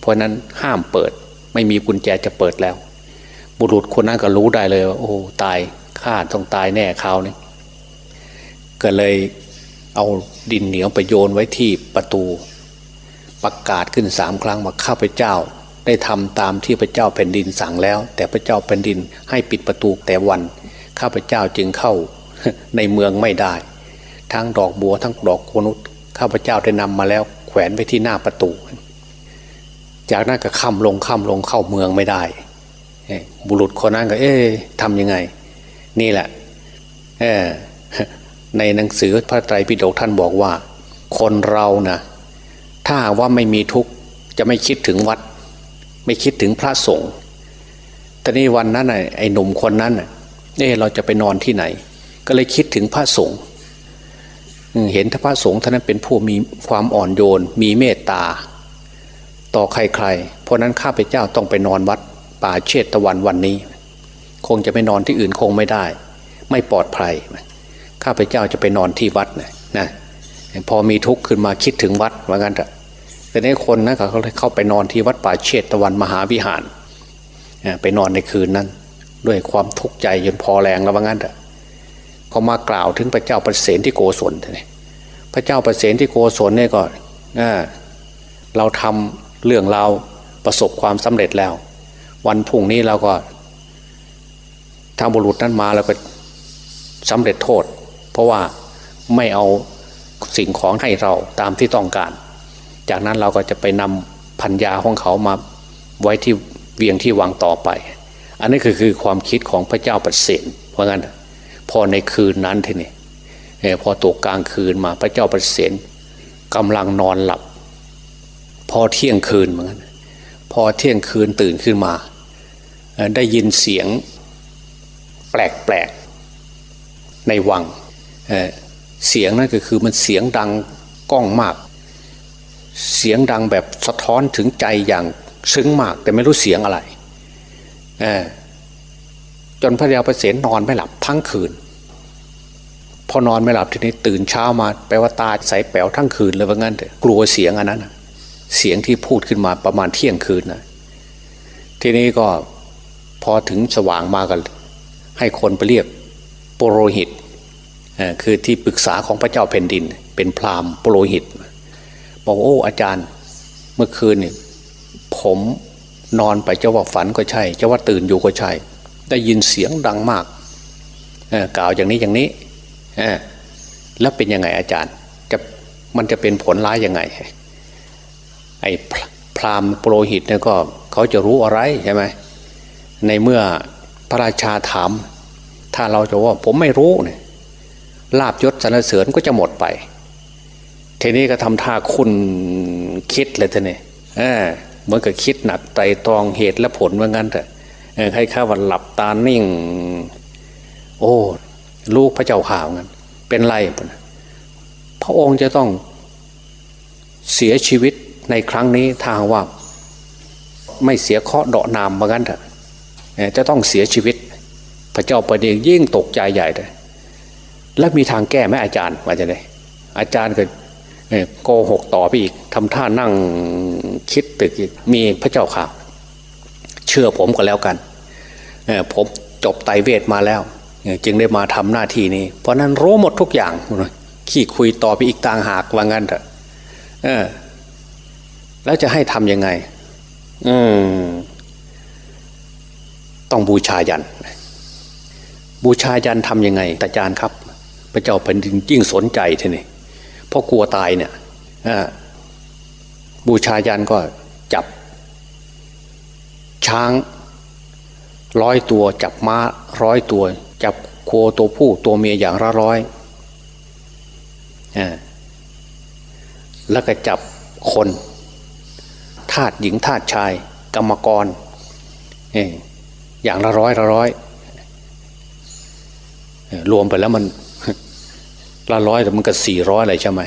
เพราะนั้นห้ามเปิด ไม่มีกุญแจจะเปิดแล้ว บุรุษคนนั้นก็รู้ได้เลยว่าโอ้ตายข้าต้องตายแน่คราวนี้ก็เลยเอาดินเหนียวไปโยนไว้ที่ประตู ประกาศขึ้นสามครั้งว่าข้าพเจ้า ได้ทำตามที่พระเจ้าแผ่นดินสั่งแล้ว แต่พระเจ้าแผ่นดินให้ปิดประตูแต่วัน ข้าพเจ้าจึงเข้าในเมืองไม่ได้ ทั้งดอกบัวทั้งดอกโคนุษข้าพเจ้าได้นำมาแล้ว แขวนไว้ที่หน้าประตู จากนั้นก็ค่ำลงค่ำลงเข้าเมืองไม่ได้ บุรุษคนนั้นก็ เอ๊ะทำยังไง นี่แหละในหนังสือพระไตรปิฎกท่านบอกว่า คนเรานะถ้าว่าไม่มีทุกข์จะไม่คิดถึงวัด ไม่คิดถึงพระสงฆ์แต่นี่วันนั้นไอ้หนุ่มคนนั้นเอ๊เราจะไปนอนที่ไหน ก็เลยคิดถึงพระสงฆ์เห็นพระสงฆ์ท่านนั้นเป็นผู้มีความอ่อนโยน มีเมตตา ต่อใครๆ เพราะนั้นข้าพเจ้าต้องไปนอนวัด ป่าเชตตะวันวันนี้ คงจะไปนอนที่อื่นคงไม่ได้ ไม่ปลอดภัยข้าพเจ้าจะไปนอนที่วัดนะนะพอมีทุกข์ขึ้นมาคิดถึงวัดว่างั้นแต่ในคนนะเขาเข้าไปนอนที่วัดป่าเชตตะวันมหาวิหาร ไปนอนในคืนนั้น ด้วยความทุกข์ใจจนพอแรงแล้วว่างั้นพอมากล่าวถึงพระเจ้าประเสนที่โกศลเนี่ยพระเจ้าประเสนที่โกศลเนี่ยก็เราทำเรื่องเราประสบความสำเร็จแล้ว วันพุ่งนี้เราก็ทางบุรุษนั้นมาแล้วก็สำเร็จโทษ เพราะว่าไม่เอาสิ่งของให้เราตามที่ต้องการ จากนั้นเราก็จะไปนำพัญญาของเขามาไว้ที่เวียงที่วางต่อไป อันนี้คือคือความคิดของพระเจ้าปเสฐเพราะงั้นพอในคืนนั้นทีนี้พอตกกลางคืนมาพระเจ้าปเสฐกำลังนอนหลับ พอเที่ยงคืนเหมือนกันพอเที่ยงคืนตื่นขึ้นมา ได้ยินเสียงแปลกๆในวังเสียงนั่นก็คือมันเสียงดังก้องมาก เสียงดังแบบสะท้อนถึงใจอย่างซึ้งมาก แต่ไม่รู้เสียงอะไรจนพระยาประเสนนอนไม่หลับทั้งคืน พอนอนไม่หลับทีนี้ตื่นเช้ามาแปลว่าตาใสแป๋วทั้งคืนเลยว่างั้นกลัวเสียงอันนั้นเสียงที่พูดขึ้นมาประมาณเที่ยงคืนนะทีนี้ก็ พอถึงสว่างมากันให้คนไปเรียกโปโรหิตคือที่ปรึกษาของพระเจ้าแผ่นดิน เป็นพราหมณ์โปรหิต บอกโอ้อาจารย์เมื่อคืนนี่ผมนอนไปเจ้าว่าฝันก็ใช่เจ้าว่าตื่นอยู่ก็ใช่ ได้ยินเสียงดังมากกล่าวอย่างนี้อย่างนี้แล้วเป็นยังไงอาจารย์จะมันจะเป็นผลร้ายยังไงไอ้พราหมณ์โปรหิตเนี่ยก็เขาจะรู้อะไรใช่ไหม ในเมื่อพระราชาถาม ถ้าเราจะว่าผมไม่รู้เนี่ยลาบยศสรรเสริญก็จะหมดไป ทีนี้ก็ทำท่าคุณคิดเลยท่านนี่เหมือนกับคิดหนักไตตรองเหตุและผลว่างั้นแต่ใครข้าวันหลับตานิ่ง โอ้ลูกพระเจ้าข่าวงั้น เป็นไรพระองค์จะต้องเสียชีวิตในครั้งนี้ทางว่า ไม่เสียเคาะเดาะนามว่างั้นเถอะ จะต้องเสียชีวิต พระเจ้าประเดี๋ยวยิ่งตกใจใหญ่เลยแล้วมีทางแก้ไหมอาจารย์ว่าจะไงอาจารย์ก็โกหกต่อไปอีกทำท่านั่งคิดตึกอีกมีพระเจ้าข่าวเชื่อผมก็แล้วกันผมจบไตเวทมาแล้ว จึงได้มาทำหน้าที่นี้ เพราะนั้นรู้หมดทุกอย่างขี้คุยต่อไปอีกต่างหากว่างั้นเถอะแล้วจะให้ทำยังไง อืม ต้องบูชายัน บูชายันทำยังไงตาจารย์ครับ พระเจ้าแผ่นดินยิ่งสนใจทีนี่เพราะกลัวตายเนี่ยบูชายันก็จับ ช้างร้อยตัว จับม้าร้อยตัว จับโคตัวผู้ตัวเมียอย่างละร้อยแล้วก็จับคนทาสหญิงทาสชาย กรรมกรอ อย่างละร้อยละร้อยรวมไปแล้วมันละร้อยแต่มันก็สี่ร้อยอะไรใช่ไหม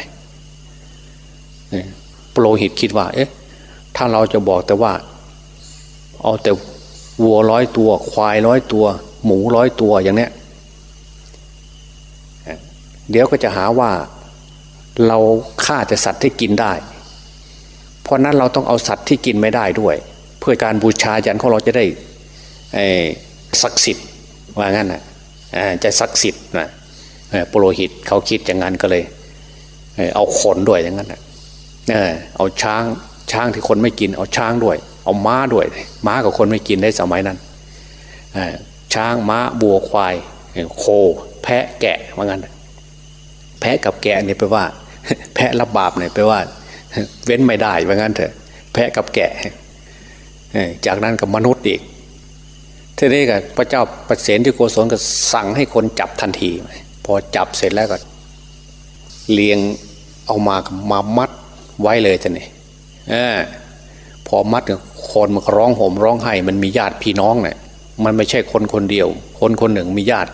โปรหิตคิดว่า เอ๊ะ ถ้าเราจะบอกแต่ว่า เอาแต่วัวร้อยตัว ควายร้อยตัว หมูร้อยตัวอย่างเนี้ยเดี๋ยวก็จะหาว่าเราฆ่าแต่สัตว์ที่กินได้ เพราะนั้นเราต้องเอาสัตว์ที่กินไม่ได้ด้วย เพื่อการบูชายันของเราจะได้ ศักดิ์สิทธิ์ว่างั้นนะจะศักดิ์สิทธิ์นะปโรหิตเขาคิดอย่างนั้นก็เลยเอาขนด้วยอย่างนั้นนะเอาช้างช้างที่คนไม่กิน เอาช้างด้วย เอาม้าด้วย ม้ากับคนไม่กินได้สมัยนั้นช้างม้าบัวควาย โค แพะแกะว่างั้นแพะกับแกะนี่ยแปลว่า แพะรับบาปเนี่ยแปลว่า เว้นไม่ได้ว่างั้นเถอะ แพะกับแกะจากนั้นกับมนุษย์อีก ทีนี้กับพระเจ้าประเสนที่โกศลก็สั่งให้คนจับทันที พอจับเสร็จแล้วก็เลียงเอามามามัดไว้เลยท่านนี่พอมัดคนมันร้องโหมร้องไห้มันมีญาติพี่น้องเนี่ยมันไม่ใช่คนคนเดียว คนคนหนึ่งมีญาติ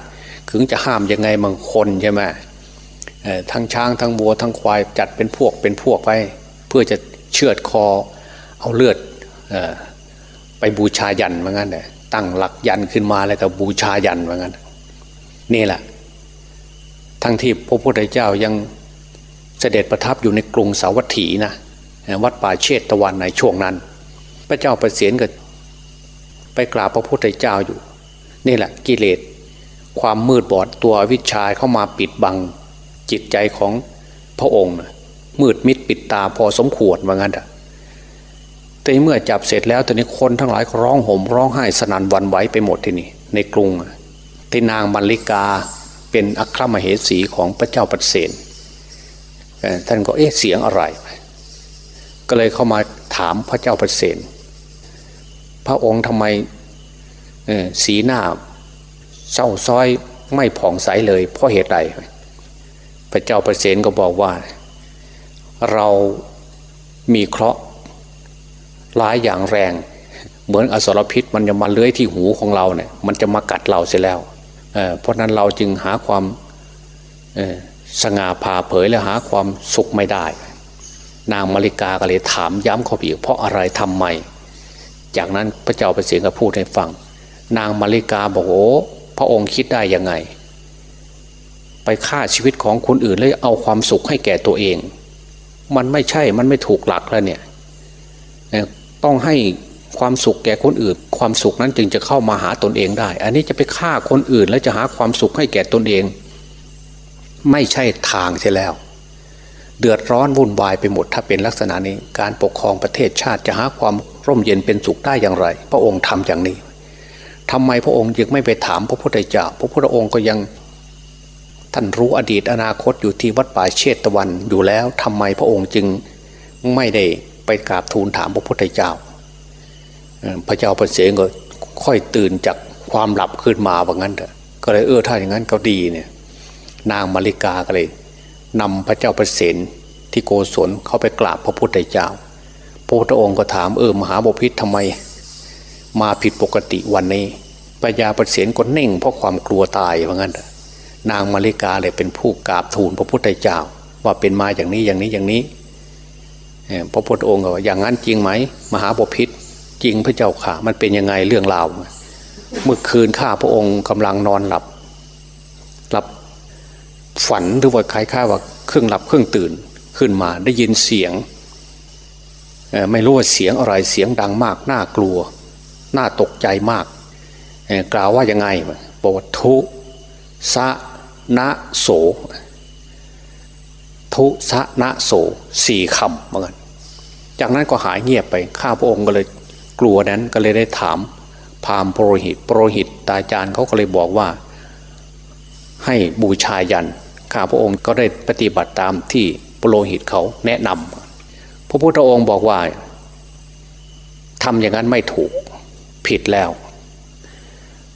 ถึงจะห้ามยังไงบางคนใช่ไหมทั้งช้างทั้งวัวทั้งควายจัดเป็นพวกเป็นพวกไปเพื่อจะเชือดคอเอาเลือดไปบูชายันเหมือนกันเลย ตั้งหลักยันขึ้นมาแล้วก็บูชายันเหมือนกันนี่แหละ ทั้งที่พระพุทธเจ้ายังเสด็จประทับอยู่ในกรุงสาวัตถีนะวัดป่าเชตตะวันในช่วงนั้น พระเจ้าประเสียนก็ไปกราบพระพุทธเจ้าอยู่ นี่แหละกิเลสความมืดบอดตัววิชาเข้ามาปิดบังจิตใจของพระองค์ มืดมิดปิดตาพอสมควรว่างั้น แต่เมื่อจับเสร็จแล้วตอนนี้คนทั้งหลายร้องห่มร้องไห้สนั่นวันไหวไปหมดที่นี่ในกรุงที่นางมัลลิกาเป็นอัครมเหสีของพระเจ้าปเสนท่านก็เอ๊ะเสียงอะไร ก็เลยเข้ามาถามพระเจ้าปเสนพระองค์ทำไมสีหน้าเศร้าซ้อยไม่ผ่องใสเลยเพราะเหตุใดพระเจ้าปเสนก็บอกว่า เรามีเคราะห์ ร้ายอย่างแรง เหมือนอสรพิษมันจะมาเลื้อยที่หูของเราเนี่ยมันจะมากัดเราเสียแล้วเเพราะนั้นเราจึงหาความสง่าผ่าเผยและหาความสุขไม่ได้ นางมาริกาก็เลยถามย้ำเขาอีกเพราะอะไรทำไม จากนั้นพระเจ้าประเสนก็พูดให้ฟัง นางมาริกาบอกโอ้พระองค์คิดได้ยังไง ไปฆ่าชีวิตของคนอื่นแล้วเอาความสุขให้แก่ตัวเอง มันไม่ใช่มันไม่ถูกหลักแล้วเนี่ย ต้องให้ความสุขแก่คนอื่น ความสุขนั้นจึงจะเข้ามาหาตนเองได้ อันนี้จะไปฆ่าคนอื่น แล้วจะหาความสุขให้แก่ตนเอง ไม่ใช่ทางใช่แล้ว เดือดร้อนวุ่นวายไปหมดถ้าเป็นลักษณะนี้ การปกครองประเทศชาติจะหาความร่มเย็นเป็นสุขได้อย่างไร พระองค์ทำอย่างนี้ทำไมพระองค์ยังไม่ไปถามพระพุทธเจ้าพระพุทธองค์ก็ยังท่านรู้อดีตอนาคตอยู่ที่วัดป่าเชตวันอยู่แล้วทำไมพระองค์จึงไม่ได้ ไปกราบทูลถามพระพุทธเจ้า พระเจ้าประเสริฐก็ค่อยตื่นจากความหลับขึ้นมาว่างั้นเถอะก็เลยเออถ้าอย่างนั้นก็ดีเนี่ย นางมาริกาก็เลยนำพระเจ้าประเสริฐที่โกศลเข้าไปกราบพระพุทธเจ้า พระพุทธองค์ก็ถามเออมหาบพิษทำไม มาผิดปกติวันนี้พญญาประเสริฐก็เน่งเพราะความกลัวตายว่างั้นเถอะนางมาริกาเลยเป็นผู้กราบทูลพระพุทธเจ้า ว่าเป็นมาอย่างนี้อย่างนี้อย่างนี้ พระพุทธองค์ก็ว่าอย่างนั้นจริงไหม มหาบพิษจริงพระเจ้าค่ะ มันเป็นยังไงเรื่องราวเมื่อคืนข้าพระองค์กำลังนอนหลับ หลับฝันหรือว่าคล้ายๆว่าเครื่องหลับเครื่องตื่นขึ้นมาได้ยินเสียง ไม่รู้ว่าเสียงอะไรเสียงดังมากน่ากลัว น่าตกใจมาก กล่าวว่ายังไงบอกว่าทุสะนะโส ทุสะนะโสสี่คำเหมือนกัน จากนั้นก็หายเงียบไปข้าพระองค์ก็เลยกลัวนั้นก็เลยได้ถามพราหมณ์โปรหิตโปรหิตตาจารย์เขาก็เลยบอกว่า ให้บูชายันข้าพระองค์ก็ได้ปฏิบัติตามที่โปรหิตเขาแนะนำพระพุทธองค์บอกว่าทำอย่างนั้นไม่ถูกผิดแล้ว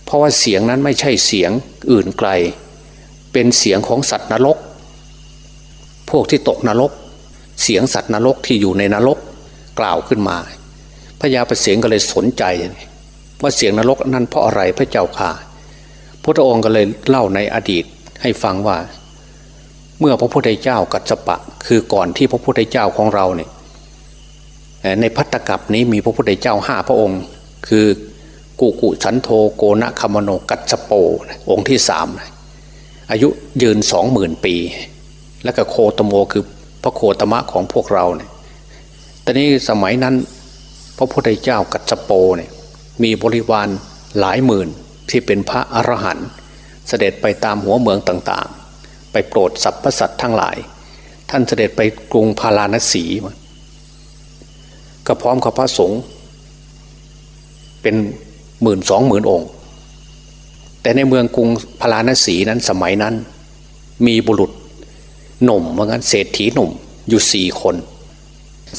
เพราะว่าเสียงนั้นไม่ใช่เสียงอื่นไกล เป็นเสียงของสัตว์นรก พวกที่ตกนรก เสียงสัตว์นรกที่อยู่ในนรกกล่าวขึ้นมา พระยาประเสียงก็เลยสนใจ ว่าเสียงนรกนั้นเพราะอะไรพระเจ้าค่ะพระองค์ก็เลยเล่าในอดีตให้ฟังว่า เมื่อพระพุทธเจ้ากัจจปะ คือก่อนที่พระพุทธเจ้าของเราเนี่ยในพัตตกับนี้มีพระพุทธเจ้าห้าพระองค์ คือกุกุสันโธโกนะคมโนกัจโป องค์ที่สามอายุยืนสองหมื่นปี แล้วก็โคตโมคือ ระโคตมะของพวกเราเนี่ยตอนนี้สมัยนั้น พระพุทธเจ้ากัจโปเนี่ยมีบริวารหลายหมื่นที่เป็นพระอรหันต์เสด็จไปตามหัวเมืองต่างๆ ไปโปรดสรรพสัตว์ทั้งหลาย ท่านเสด็จไปกรุงพาราณสีก็พร้อมกับพระสงฆ์เป็นหมื่นสองหมื่นองค์ แต่ในเมืองกรุงพาราณสีนั้นสมัยนั้น มีบุรุษ หนุ่มว่างั้นเศรษฐีหนุ่มอยู่สี่คน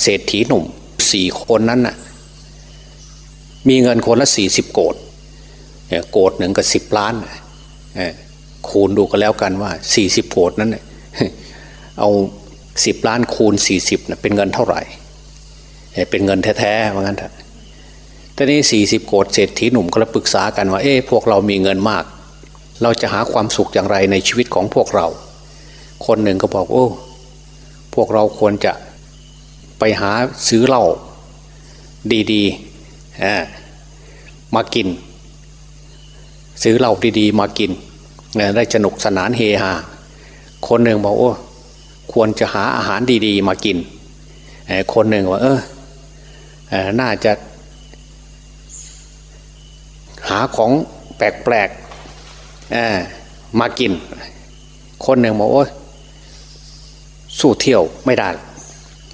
เศรษฐีหนุ่มสี่คนนั้นน่ะมีเงินคนละสี่สิบโกดโกดหนึ่งก็สิบล้านคูณดูก็แล้วกันว่าสี่สิบโกดนั้นเอาสิบล้านคูณสี่สิบเป็นเงินเท่าไหร่ เป็นเงินแท้ๆว่างั้นเถอะตอนนี้สี่สิบโกดเศรษฐีหนุ่มก็เลยปรึกษากันว่า เอ๊ะพวกเรามีเงินมาก เราจะหาความสุขอย่างไรในชีวิตของพวกเรา คนหนึ่งก็บอกโอ้พวกเราควรจะไปหาซื้อเหล้าดีๆมากิน ซื้อเหล้าดีๆ มากินได้สนุกสนานเฮฮาคนหนึ่งบอกโอ้ควรจะหาอาหารดีๆ มากิน คนหนึ่งว่า เออน่าจะ หาของแปลกๆมากิน คนหนึ่งบอกว่า สู้เที่ยวไม่ได้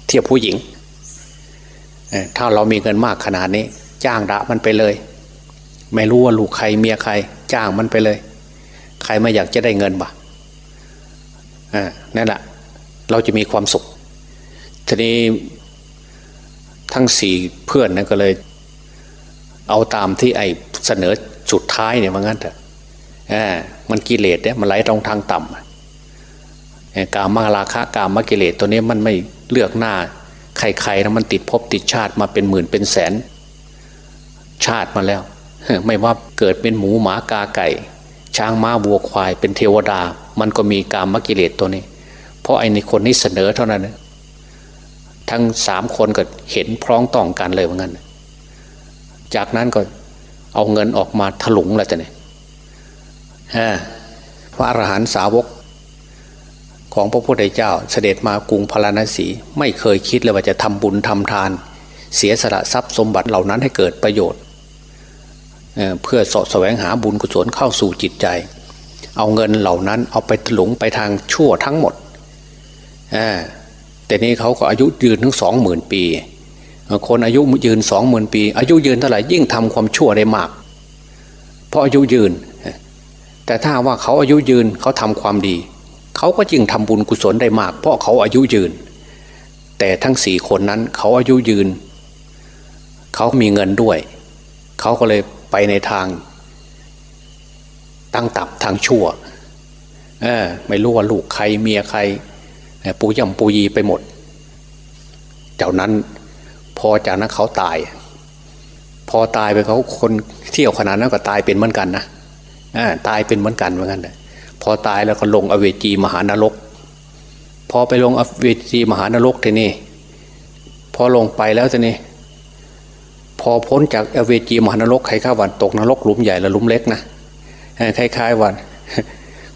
เที่ยวผู้หญิง ถ้าเรามีเงินมากขนาดนี้ จ้างดะมันไปเลย ไม่รู้ว่าลูกใครเมียใคร จ้างมันไปเลย ใครไม่อยากจะได้เงินบ่นั่นแหละเราจะมีความสุข ทีนี้ทั้งสี่เพื่อนนั่นก็เลย เอาตามที่ไอเสนอสุดท้ายเนี่ยมันงั้นเถอะมันกิเลสเนี่ยมันไหลตรงทางต่ำ กามาราคะกามกิเลสตัวนี้มันไม่เลือกหน้าใครๆนะมันติดภพติดชาติมาเป็นหมื่นเป็นแสน ชาติมาแล้ว ไม่ว่าเกิดเป็นหมูหมากาไก่ ช้างม้าวัวควายเป็นเทวดา มันก็มีกามกิเลสตัวนี้ เพราะไอ้ในคนนี้เสนอเท่านั้นทั้งสามคนก็เห็นพร้องต้องกันเลยว่างั้นจากนั้นก็เอาเงินออกมาถลุงแล้วจะเนี่ยพระอรหันตสาวก ของพระพุทธเจ้าเสด็จมากรุงพาราณสี ไม่เคยคิดเลยว่าจะทำบุญทำทาน เสียสละทรัพย์สมบัติเหล่านั้นให้เกิดประโยชน์ เพื่อสาะแสวงหาบุญกุศลเข้าสู่จิตใจ เอาเงินเหล่านั้นเอาไปถลุงไปทางชั่วทั้งหมดแต่นี้เขาก็อายุยืนถึงสองหมื่นปี คนอายุยืนสองหมื่นปี อายุยืนเท่าไหร่ยิ่งทำความชั่วได้มาก เพราะอายุยืน แต่ถ้าว่าเขาอายุยืนเขาทำความดี เขาก็ยิ่งทำบุญกุศลได้มาก เพราะเขาอายุยืน แต่ทั้งสี่คนนั้นเขาอายุยืน เขามีเงินด้วย เขาก็เลยไปในทางตั้งตับทางชั่วเออไม่รู้ว่าลูกใครเมียใครปูย่ำปูยีไปหมด เจ้านั้นพอจากนั้นเขาตาย พอตายไปเขาคนเที่ยวขนาดนั้นก็ตายเป็นเหมือนกันนะตายเป็นเหมือนกันเหมือนกันเลย พอตายแล้วก็ลงอเวจีมหานรก พอไปลงอเวจีมหานรกทีนี้พอลงไปแล้วทีนี้พอพ้นจากอเวจีมหานรกใครข้าวันตกนรกหลุมใหญ่และหลุมเล็กนะคล้ายๆวัน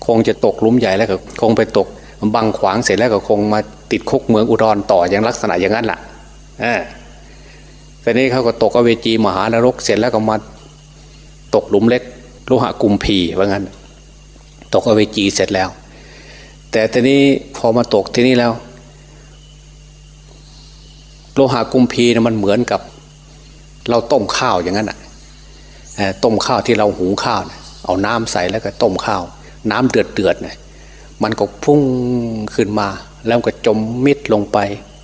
คงจะตกหลุมใหญ่แล้วก็คงไปตกบังขวางเสร็จแล้วก็คงมาติดคุกเมืองอุดรต่ออย่างลักษณะอย่างนั้นแหละแต่นี้เขาก็ตกอเวจีมหานรกเสร็จแล้วก็มาตกหลุมเล็กโลหะกุมพีว่างั้น กอเวจีเสร็จแล้ว แต่ทีนี้พอมาตกที่นี่แล้ว โลหะกุมพีนะมันเหมือนกับ เราต้มข้าวอย่างนั้นอะต้มข้าวที่เราหุงข้าวนะเอาน้ำใส่แล้วก็ต้มข้าว น้ำเดือดเดือดนี่ยมันก็พุ่งขึ้นมา แล้วก็จมมิดลงไป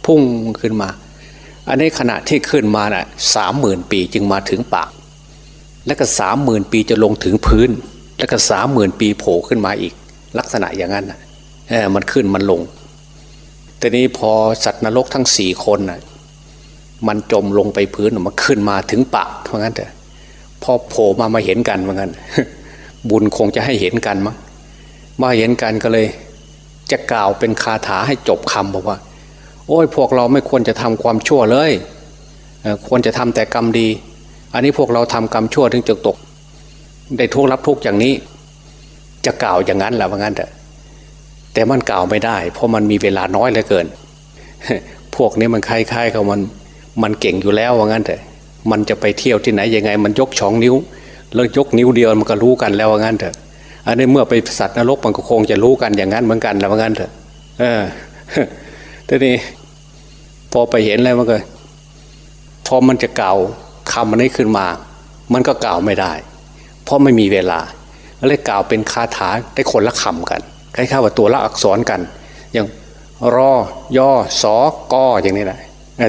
พุ่งขึ้นมา อันนี้ขณะที่ขึ้นมาน่ะสามหมื่นปีจึงมาถึงปาก แล้วก็สามหมื่นปีจะลงถึงพื้น แล้วก็สามหมื่นปีโผล่ขึ้นมาอีก ลักษณะอย่างนั้นน่ะเออมันขึ้นมันลงแต่นี้พอสัตว์นรกทั้งสี่คนน่ะมันจมลงไปพื้นมันขึ้นมาถึงปากเพราะงั้นแต่พอโผล่มามาเห็นกันเหมือนกันบุญคงจะให้เห็นกันมั้งมาเห็นกันก็เลย จะกล่าวเป็นคาถาให้จบคำบอกว่า โอ้ยพวกเราไม่ควรจะทำความชั่วเลย ควรจะทำแต่กรรมดี อันนี้พวกเราทำกรรมชั่วถึงจะตก ได้ทุกรับทุกอย่างนี้ จะกล่าวอย่างนั้นแหละว่างั้นแต่แต่มันกล่าวไม่ได้ เพราะมันมีเวลาน้อยเหลือเกิน พวกนี้มันคล้ายๆกับมันมันเก่งอยู่แล้วว่างั้นแต่มันจะไปเที่ยวที่ไหนยังไง มันยกสองนิ้ว แล้วยกนิ้วเดียวมันก็รู้กันแล้วว่างั้นเถอะอันนี้เมื่อไปสัตว์นรกมันก็คงจะรู้กันอย่างนั้นเหมือนกันแล้วว่างั้นเถอะเออทีนี้พอไปเห็นแล้วมันก็พอมันจะกล่าวคำมันนี้ขึ้นมา มันก็กล่าวไม่ได้ เพราะไม่มีเวลาเลยกล่าวเป็นคาถาได้คนละคำกันคล้ายๆว่าตัวละอักษรกัน อย่างรอย่อสอกออย่างนี้แหละ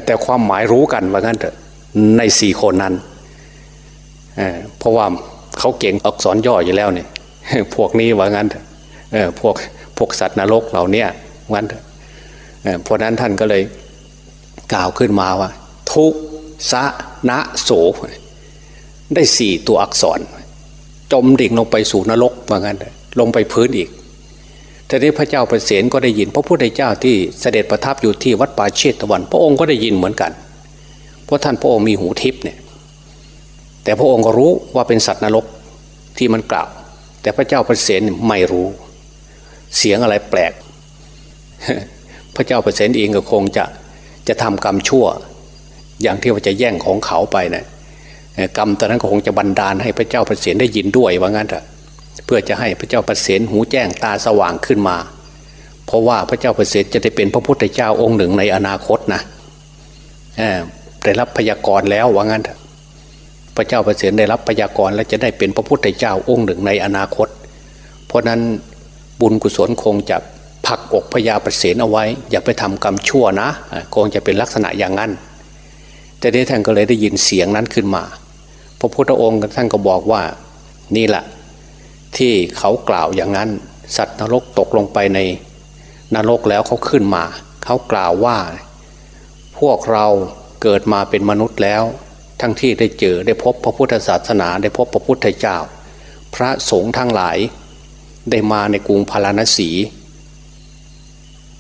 แต่ความหมายรู้กันว่างั้นเถอะในสี่คนนั้นเพราะว่าเขาเก่งอักษรย่ออยู่แล้วเนี่ยพวกนี้ว่างั้นเถออพวกพวกสัตว์นรกเหล่านี้งั้นเพราะนั้นท่านก็เลยกล่าวขึ้นมาว่า ทุกสะนะโสได้สี่ตัวอักษร จมดิ่งลงไปสู่นรกว่างั้นลงไปพื้นอีกทีนี้พระเจ้าประเสนก็ได้ยิน พระพุทธเจ้าที่เสด็จประทับอยู่ที่วัดป่าเชตวัน พระองค์ก็ได้ยินเหมือนกัน เพราะท่านพระองค์มีหูทิพย์เนี่ยแต่พระองค์ก็รู้ว่าเป็นสัตว์นรกที่มันกล่าว แต่พระเจ้าประเสนไม่รู้ เสียงอะไรแปลก พระเจ้าประเสนเองก็คงจะจะทำกรรมชั่ว อย่างที่ว่าจะแย่งของเขาไปนะ กรรมตอนนั้นก็คงจะบันดาลให้พระเจ้าประเสนได้ยินด้วยว่างั้นเถอะเพื่อจะให้พระเจ้าประเสนหูแจ้งตาสว่างขึ้นมา เพราะว่าพระเจ้าประเสนจะได้เป็นพระพุทธเจ้าองค์หนึ่งในอนาคตนะได้รับพยากรณ์แล้วว่างั้นเถอะพระเจ้าประเสริฐได้รับพยากรณ์และจะได้เป็นพระพุทธเจ้าองค์หนึ่งในอนาคต เพราะนั้นบุญกุศลคงจะผักอกพญาประเสริฐเอาไว้ อย่าไปทำกรรมชั่วนะคงจะเป็นลักษณะอย่างนั้นแต่นี้ท่านก็เลยได้ยินเสียงนั้นขึ้นมา พระพุทธองค์ท่านก็บอกว่านี่แหละที่เขากล่าวอย่างนั้น สัตว์นรกตกลงไปในนรกแล้วเขาขึ้นมา เขากล่าวว่า พวกเราเกิดมาเป็นมนุษย์แล้ว ทั้งที่ได้เจอได้พบพระพุทธศาสนาได้พบพระพุทธเจ้า พระสงฆ์ทั้งหลาย ได้มาในกรุงพาราณสี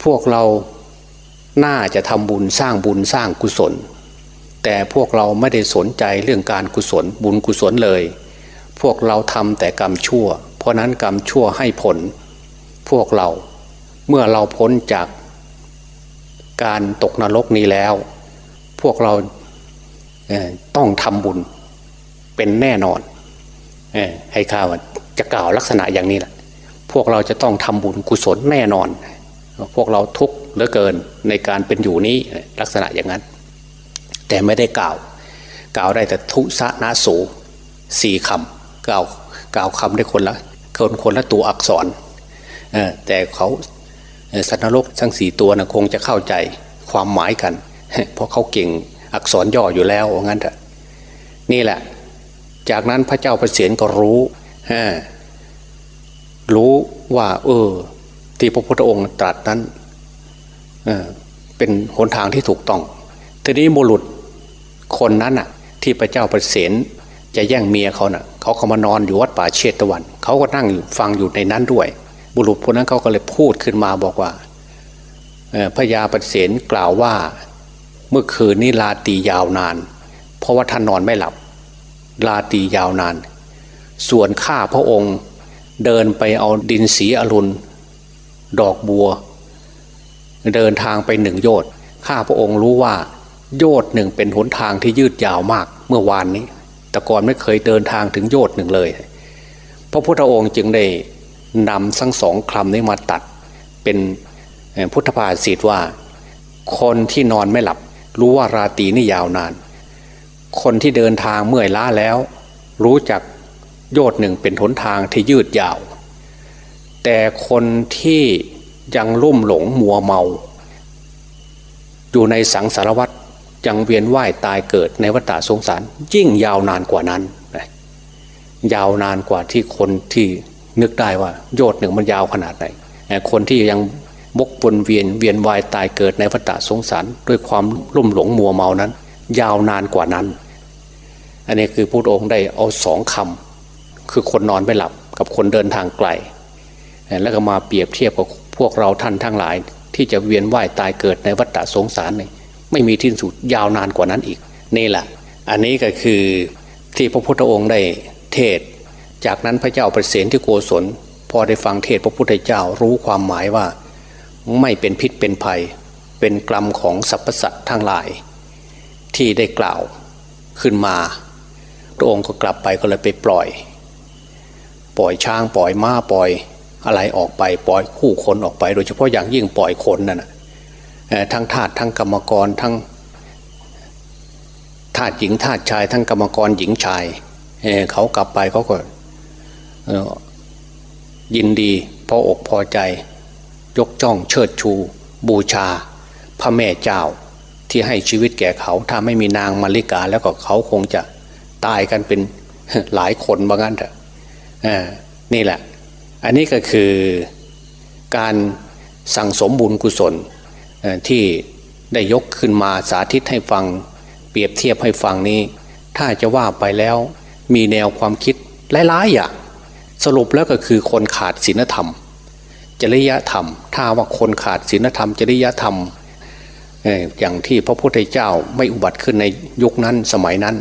พวกเราน่าจะทำบุญสร้างบุญสร้างกุศล แต่พวกเราไม่ได้สนใจเรื่องการกุศลบุญกุศลเลย พวกเราทำแต่กรรมชั่ว เพราะนั้นกรรมชั่วให้ผล พวกเราเมื่อเราพ้นจากการตกนรกนี้แล้ว พวกเราต้องทำบุญเป็นแน่นอนให้ข้าวจะกล่าวลักษณะอย่างนี้แหละพวกเราจะต้องทำบุญกุศลแน่นอน พวกเราทุกข์เหลือเกินในการเป็นอยู่นี้ลักษณะอย่างนั้น แต่ไม่ได้กล่าว กล่าวได้แต่ทุสะนาสูสี่คำกล่าวกล่าวคำได้คนละคนคนละตัวอักษรแต่เขาสัตว์นรกทั้งสี่ตัวนะคงจะเข้าใจความหมายกัน เพราะเขาเก่งอักษรย่ออยู่แล้วงั้นเถอะนี่แหละ จากนั้นพระเจ้าประเสียนก็รู้รู้ว่า เออ ที่พระพุทธองค์ตรัสนั้นเเป็นหนทางที่ถูกต้อง ทีนี้บุรุษ คนนั้นอะ ที่พระเจ้าประเสนจะแย่งเมียเขาน่ะเขาเขามานอนอยู่วัดป่าเชตวัน เขาก็นั่งฟังอยู่ในนั้นด้วย บุรุษคนนั้นเขาก็เลยพูดขึ้นมาบอกว่าพระยาประเสนกล่าวว่าเมื่อคืนนี้ลาตียาวนาน เพราะว่าท่านนอนไม่หลับ ลาตียาวนาน ส่วนข้าพระองค์เดินไปเอาดินสีอรุณ ดอกบัว เดินทางไปหนึ่งโยชน์ข้าพระองค์รู้ว่า โยชน์หนึ่งเป็นหนทางที่ยืดยาวมากเมื่อวานนี้แต่ก่อนไม่เคยเดินทางถึงโยชน์หนึ่งเลย พระพุทธองค์จึงได้นำทั้งสองคำนี้มาตัดเป็นพุทธภาษิตว่า คนที่นอนไม่หลับ รู้ว่าราตรีนี่ยาวนาน คนที่เดินทางเมื่อยล้าแล้ว รู้จักโยดหนึ่งเป็นหนทางที่ยืดยาว แต่คนที่ยังลุ่มหลงมัวเมา อยู่ในสังสารวัฏ ยังเวียนว่ายตายเกิดในวัฏสงสาร ยิ่งยาวนานกว่านั้น ยาวนานกว่าที่คนที่นึกได้ว่า โยดหนึ่งมันยาวขนาดไหนคนที่ยังบกวนเวียนเวียนวายตายเกิดในวัฏสงสารด้วยความลุ่มหลงมัวเมานั้น ยาวนานกว่านั้น อันนี้คือพระองค์ได้เอาสองคำคือคนนอนไม่หลับกับคนเดินทางไกล แล้วก็มาเปรียบเทียบกับพวกเราท่านทั้งหลาย ที่จะเวียนว่ายตายเกิดในวัฏสงสารนี่ ไม่มีที่สุดยาวนานกว่านั้นอีก นี่แหละ อันนี้ก็คือที่พระพุทธองค์ได้เทศ จากนั้นพระเจ้าประเสนที่โกศลพอได้ฟังเทศพระพุทธเจ้ารู้ความหมายว่า ไม่เป็นพิษเป็นภัย เป็นกรรมของสรรพสัตว์ทั้งหลาย ที่ได้กล่าวขึ้นมา พระองค์ก็กลับไปก็เลยไปปล่อย ปล่อยช้างปล่อยม้าปล่อยอะไรออกไปปล่อยคู่คนออกไป โดยเฉพาะอย่างยิ่งปล่อยคนนั่น ทั้งทาสทั้งกรรมกรทั้งทาสหญิงทาสชาย ทั้งกรรมกรหญิงชายเเขากลับไปเขาก็ยินดีพออกพอใจ ยกจ้องเชิดชู บูชา พระแม่เจ้าที่ให้ชีวิตแก่เขา ถ้าไม่มีนางมาริกาแล้วก็เขาคงจะตายกันเป็นหลายคนว่างั้นเถอะนี่แหละ อันนี้ก็คือการสั่งสมบุญกุศล ที่ได้ยกขึ้นมาสาธิตให้ฟัง เปรียบเทียบให้ฟังนี้ ถ้าจะว่าไปแล้วมีแนวความคิดหลายๆอย่างสรุปแล้วก็คือคนขาดศีลธรรม จริยธรรม ถ้าว่าคนขาดศีลธรรม จริยธรรมอย่างที่พระพุทธเจ้าไม่อุบัติขึ้นในยุคนั้นสมัยนั้น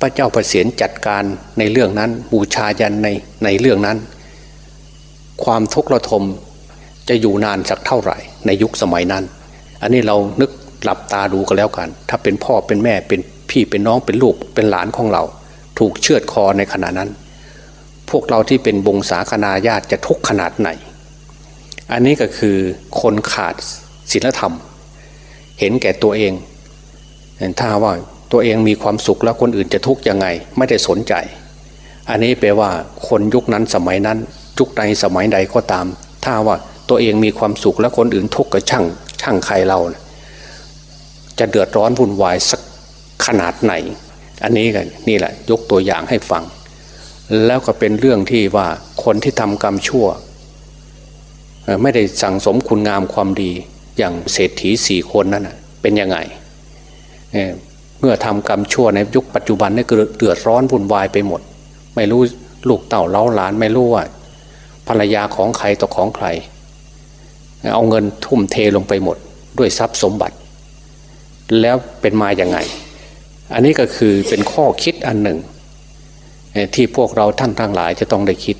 พระเจ้าประเสียนจัดการในเรื่องนั้นบูชายันในในเรื่องนั้น ความทุกข์ระทมจะอยู่นานสักเท่าไหร่ในยุคสมัยนั้น อันนี้เรานึกหลับตาดูกันแล้วกัน ถ้าเป็นพ่อเป็นแม่เป็นพี่เป็นน้องเป็นลูกเป็นหลานของเรา ถูกเชือดคอในขณะนั้น พวกเราที่เป็นบงสาคณาญาติจะทุกข์ขนาดไหน อันนี้ก็คือคนขาดศีลธรรม เห็นแก่ตัวเองถ้าว่าตัวเองมีความสุขแล้วคนอื่นจะทุกข์ยังไง ไม่ได้สนใจ อันนี้แปลว่าคนยุคนั้นสมัยนั้นยุคใดสมัยใดก็ตาม ถ้าว่าตัวเองมีความสุขแล้วคนอื่นทุกข์กับช่าง ช่างใครเราจะเดือดร้อนวุ่นวายสักขนาดไหน อันนี้กันนี่แหละ ยกตัวอย่างให้ฟัง แล้วก็เป็นเรื่องที่ว่าคนที่ทำกรรมชั่ว ไม่ได้สั่งสมคุณงามความดีอย่างเศรษฐีสี่คนนั้นเป็นยังไงเมื่อทำกรรมชั่วในยุคปัจจุบันนี่เดือดร้อนวุ่นวายไปหมด ไม่รู้ลูกเต่าเล้าหลานไม่รู้ว่าภรรยาของใครต่อของใคร เอาเงินทุ่มเทลงไปหมด ด้วยทรัพย์สมบัติ แล้วเป็นมาอย่างไง อันนี้ก็คือเป็นข้อคิดอันหนึ่ง ที่พวกเราท่านทั้งหลายจะต้องได้คิด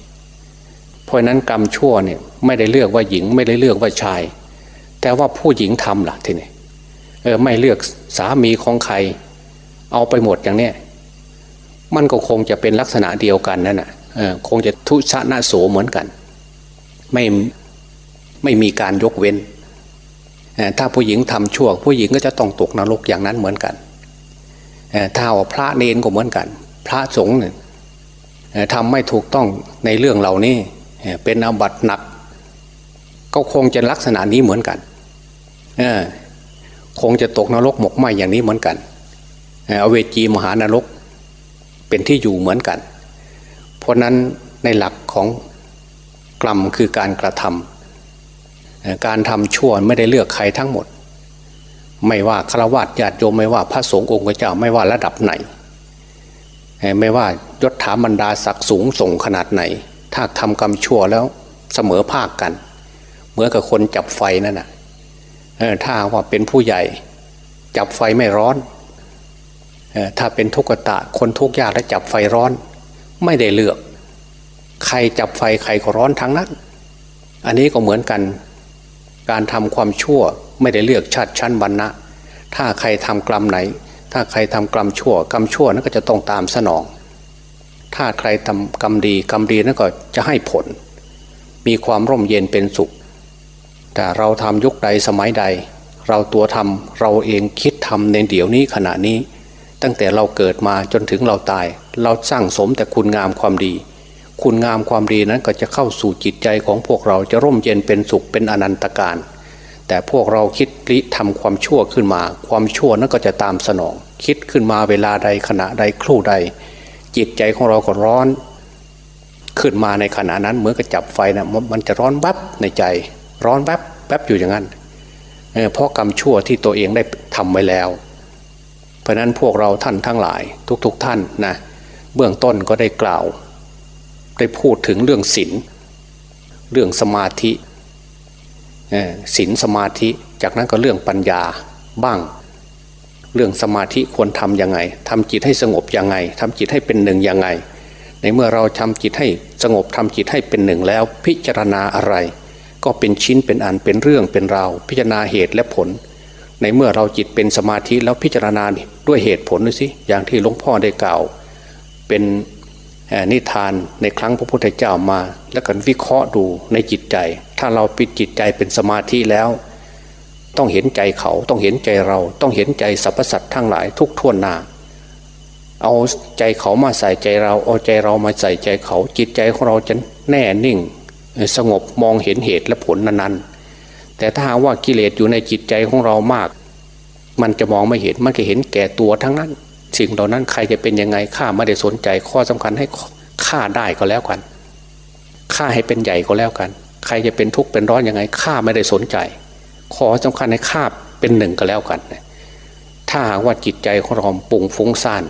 เพราะนั้นกรรมชั่วเนี่ยไม่ได้เลือกว่าหญิงไม่ได้เลือกว่าชาย แต่ว่าผู้หญิงทำล่ะทีนี้เออไม่เลือกสามีของใคร เอาไปหมดอย่างเนี้ยมันก็คงจะเป็นลักษณะเดียวกันนั่นแหะคงจะทุชนะโสเหมือนกัน ไม่ ไม่มีการยกเว้น ถ้าผู้หญิงทำชั่ว ผู้หญิงก็จะต้องตกนรกอย่างนั้นเหมือนกันถ้าว่าพระเนนก็เหมือนกัน พระสงฆ์ทำไม่ถูกต้องในเรื่องเหล่านี้เป็นอาบัติหนัก ก็คงจะลักษณะนี้เหมือนกันคงจะตกนรกหมกไหมอย่างนี้เหมือนกันเอเวจีมหานรกเป็นที่อยู่เหมือนกัน เพราะนั้นในหลักของกรรมคือการกระทำ การทำชั่วไม่ได้เลือกใครทั้งหมด ไม่ว่าฆราวาสญาติโยมไม่ว่าพระสงฆ์องค์เจ้าไม่ว่าระดับไหน ไม่ว่ายศถาบรรดาศักดิ์สูงส่งขนาดไหน ถ้าทำกรรมชั่วแล้วเสมอภาคกัน เหมือนกับคนจับไฟนั่นนะถ้าว่าเป็นผู้ใหญ่ จับไฟไม่ร้อนถ้าเป็นทุกขตะคนทุกข์ยากและจับไฟร้อน ไม่ได้เลือก ใครจับไฟใครก็ร้อนทั้งนั้น อันนี้ก็เหมือนกัน การทำความชั่วไม่ได้เลือกชาติชั้นวรรณะ ถ้าใครทำกรรมไหน ถ้าใครทำกรรมชั่ว กรรมชั่วนั้นก็จะต้องตามสนอง ถ้าใครทำกรรมดีกรรมดีนั่นก็จะให้ผล มีความร่มเย็นเป็นสุข แต่เราทำยุคใดสมัยใด เราตัวทำเราเองคิดทำในเดี๋ยวนี้ขณะนี้ ตั้งแต่เราเกิดมาจนถึงเราตาย เราสร้างสมแต่คุณงามความดี คุณงามความดีนั้นก็จะเข้าสู่จิตใจของพวกเราจะร่มเย็นเป็นสุขเป็นอนันตการ แต่พวกเราคิดริทำความชั่วขึ้นมา ความชั่วนั้นก็จะตามสนอง คิดขึ้นมาเวลาใดขณะใดครู่ใด จิตใจของเราก็ร้อน ขึ้นมาในขณะนั้นเหมือนกับจับไฟนะมันจะร้อนแวบในใจ ร้อนแวบแวบอยู่อย่างนั้นเพราะกรรมชั่วที่ตัวเองได้ทำไว้แล้ว เพราะนั้นพวกเราท่านทั้งหลายทุกๆทท่านนะเบื้องต้นก็ได้กล่าว ได้พูดถึงเรื่องศีลเรื่องสมาธิศีลสมาธิจากนั้นก็เรื่องปัญญาบ้าง เรื่องสมาธิควรทำยังไงทำจิตให้สงบยังไงทำจิตให้เป็นหนึ่งยังไง ในเมื่อเราทำจิตให้สงบทำจิตให้เป็นหนึ่งแล้ว พิจารณาอะไร ก็เป็นชิ้นเป็นอันเป็นเรื่องเป็นราวพิจารณาเหตุและผล ในเมื่อเราจิตเป็นสมาธิแล้วพิจารณาด้วยเหตุผลดูสิอย่างที่หลวงพ่อได้กล่าว เป็น นิทานในครั้งพระพุทธเจ้ามา แล้วกันวิเคราะห์ดูในจิตใจ ถ้าเราปิดจิตใจเป็นสมาธิแล้ว ต้องเห็นใจเขาต้องเห็นใจเราต้องเห็นใจสรรพสัตว์ทั้งหลายทุกท่วนหน้าเอาใจเขามาใส่ใจเราเอาใจเรามาใส่ใจเขาจิตใจของเราจะแน่นิ่ง สงบมองเห็นเหตุและผลนั้นๆ แต่ถ้าหากว่ากิเลสอยู่ในจิตใจของเรามาก มันจะมองไม่เห็นมันก็เห็นแก่ตัวทั้งนั้น สิ่งเหล่านั้นใครจะเป็นยังไงข้าไม่ได้สนใจข้อสำคัญให้ฆ่าได้ก็แล้วกันฆ่าให้เป็นใหญ่ก็แล้วกัน ใครจะเป็นทุกข์เป็นร้อนยังไงข้าไม่ได้สนใจ ขอสำคัญให้ข้าเป็นหนึ่งก็แล้วกัน ถ้าหากว่าจิตใจของเราปุ่งฟุ้งซ่าน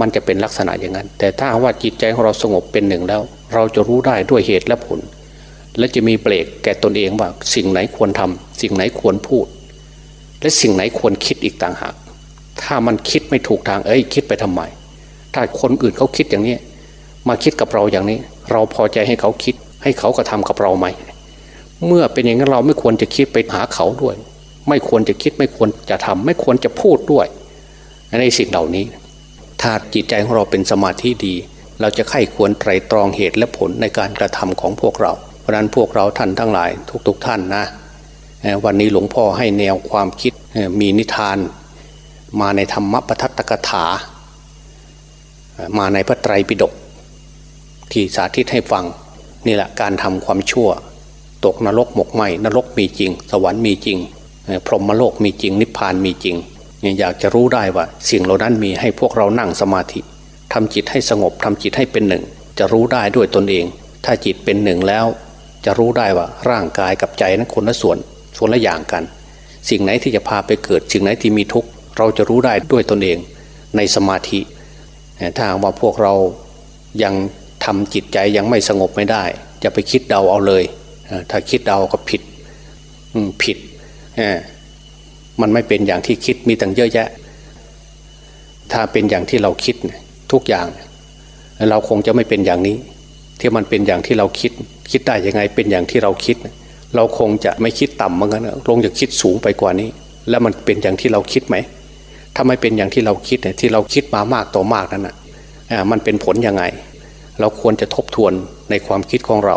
มันจะเป็นลักษณะอย่างนั้น แต่ถ้าว่าจิตใจของเราสงบเป็นหนึ่งแล้ว เราจะรู้ได้ด้วยเหตุและผล และจะมีเบรกแก่ตนเองว่าสิ่งไหนควรทำสิ่งไหนควรพูด และสิ่งไหนควรคิดอีกต่างหาก ถ้ามันคิดไม่ถูกทางเอ้ยคิดไปทำไม ถ้าคนอื่นเขาคิดอย่างนี้ มาคิดกับเราอย่างนี้ เราพอใจให้เขาคิด ให้เขากระทากับเราไหมเมื่อเป็นอย่างนั้นเราไม่ควรจะคิดไปหาเขาด้วย ไม่ควรจะคิดไม่ควรจะทำไม่ควรจะพูดด้วย ในสิ่งเหล่านี้ ถ้าจิตใจของเราเป็นสมาธิดี เราจะไข้ควรไตรตรองเหตุและผลในการกระทำของพวกเรา เพราะนั้นพวกเราท่านทั้งหลาย ทุกๆทท่านนะวันนี้หลวงพ่อให้แนวความคิดมีนิทาน มาในธรรมปทัตตกถา มาในพระไตรปิฎกที่สาธิตให้ฟังนี่แหละการทำความชั่ว ตกนรกหมกไหมนรกมีจริง สวรรค์มีจริง พรหมโลกมีจริง นิพพานมีจริงอยากจะรู้ได้ว่า สิ่งเหล่านั้นมีให้พวกเรานั่งสมาธิทำจิตให้สงบทำจิตให้เป็นหนึ่ง จะรู้ได้ด้วยตนเอง ถ้าจิตเป็นหนึ่งแล้ว จะรู้ได้ว่าร่างกายกับใจนั้นคนละส่วนส่วนละอย่างกัน สิ่งไหนที่จะพาไปเกิด สิ่งไหนที่มีทุกข์ เราจะรู้ได้ด้วยตนเองในสมาธิ ถ้าว่าพวกเรายังทำจิตใจยังไม่สงบไม่ได้ จะไปคิดเดาเอาเลย ถ้าคิดเดาก็ผิดผิด มันไม่เป็นอย่างที่คิดมีตั้งเยอะแยะ ถ้าเป็นอย่างที่เราคิดทุกอย่าง เราคงจะไม่เป็นอย่างนี้ ที่มันเป็นอย่างที่เราคิด คิดได้ยังไงเป็นอย่างที่เราคิด เราคงจะไม่คิดต่ำเหมือนกันลงจะคิดสูงไปกว่านี้ แล้วมันเป็นอย่างที่เราคิดไหม ถ้าไม่เป็นอย่างที่เราคิดเนี่ยที่เราคิดมามากต่อมากนั่นนะมันเป็นผลยังไง เราควรจะทบทวนในความคิดของเรา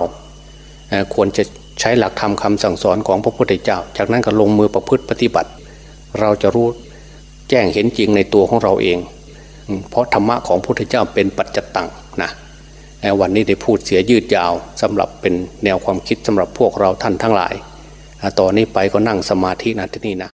ควรจะใช้หลักธรรมคาสั่งสอนของพระพุทธเจ้า จากนั้นก็ลงมือประพฤติปฏิบัติ เราจะรู้แจ้งเห็นจริงในตัวของเราเอง เพราะธรรมะของพระพุทธเจ้าเป็นปัจจตังนะวันนี้ได้พูดเสียยืดยาวสำหรับเป็นแนวความคิดสำหรับพวกเราท่านทั้งหลายต่อนนี้ไปก็นั่งสมาธินะที่นี่นะ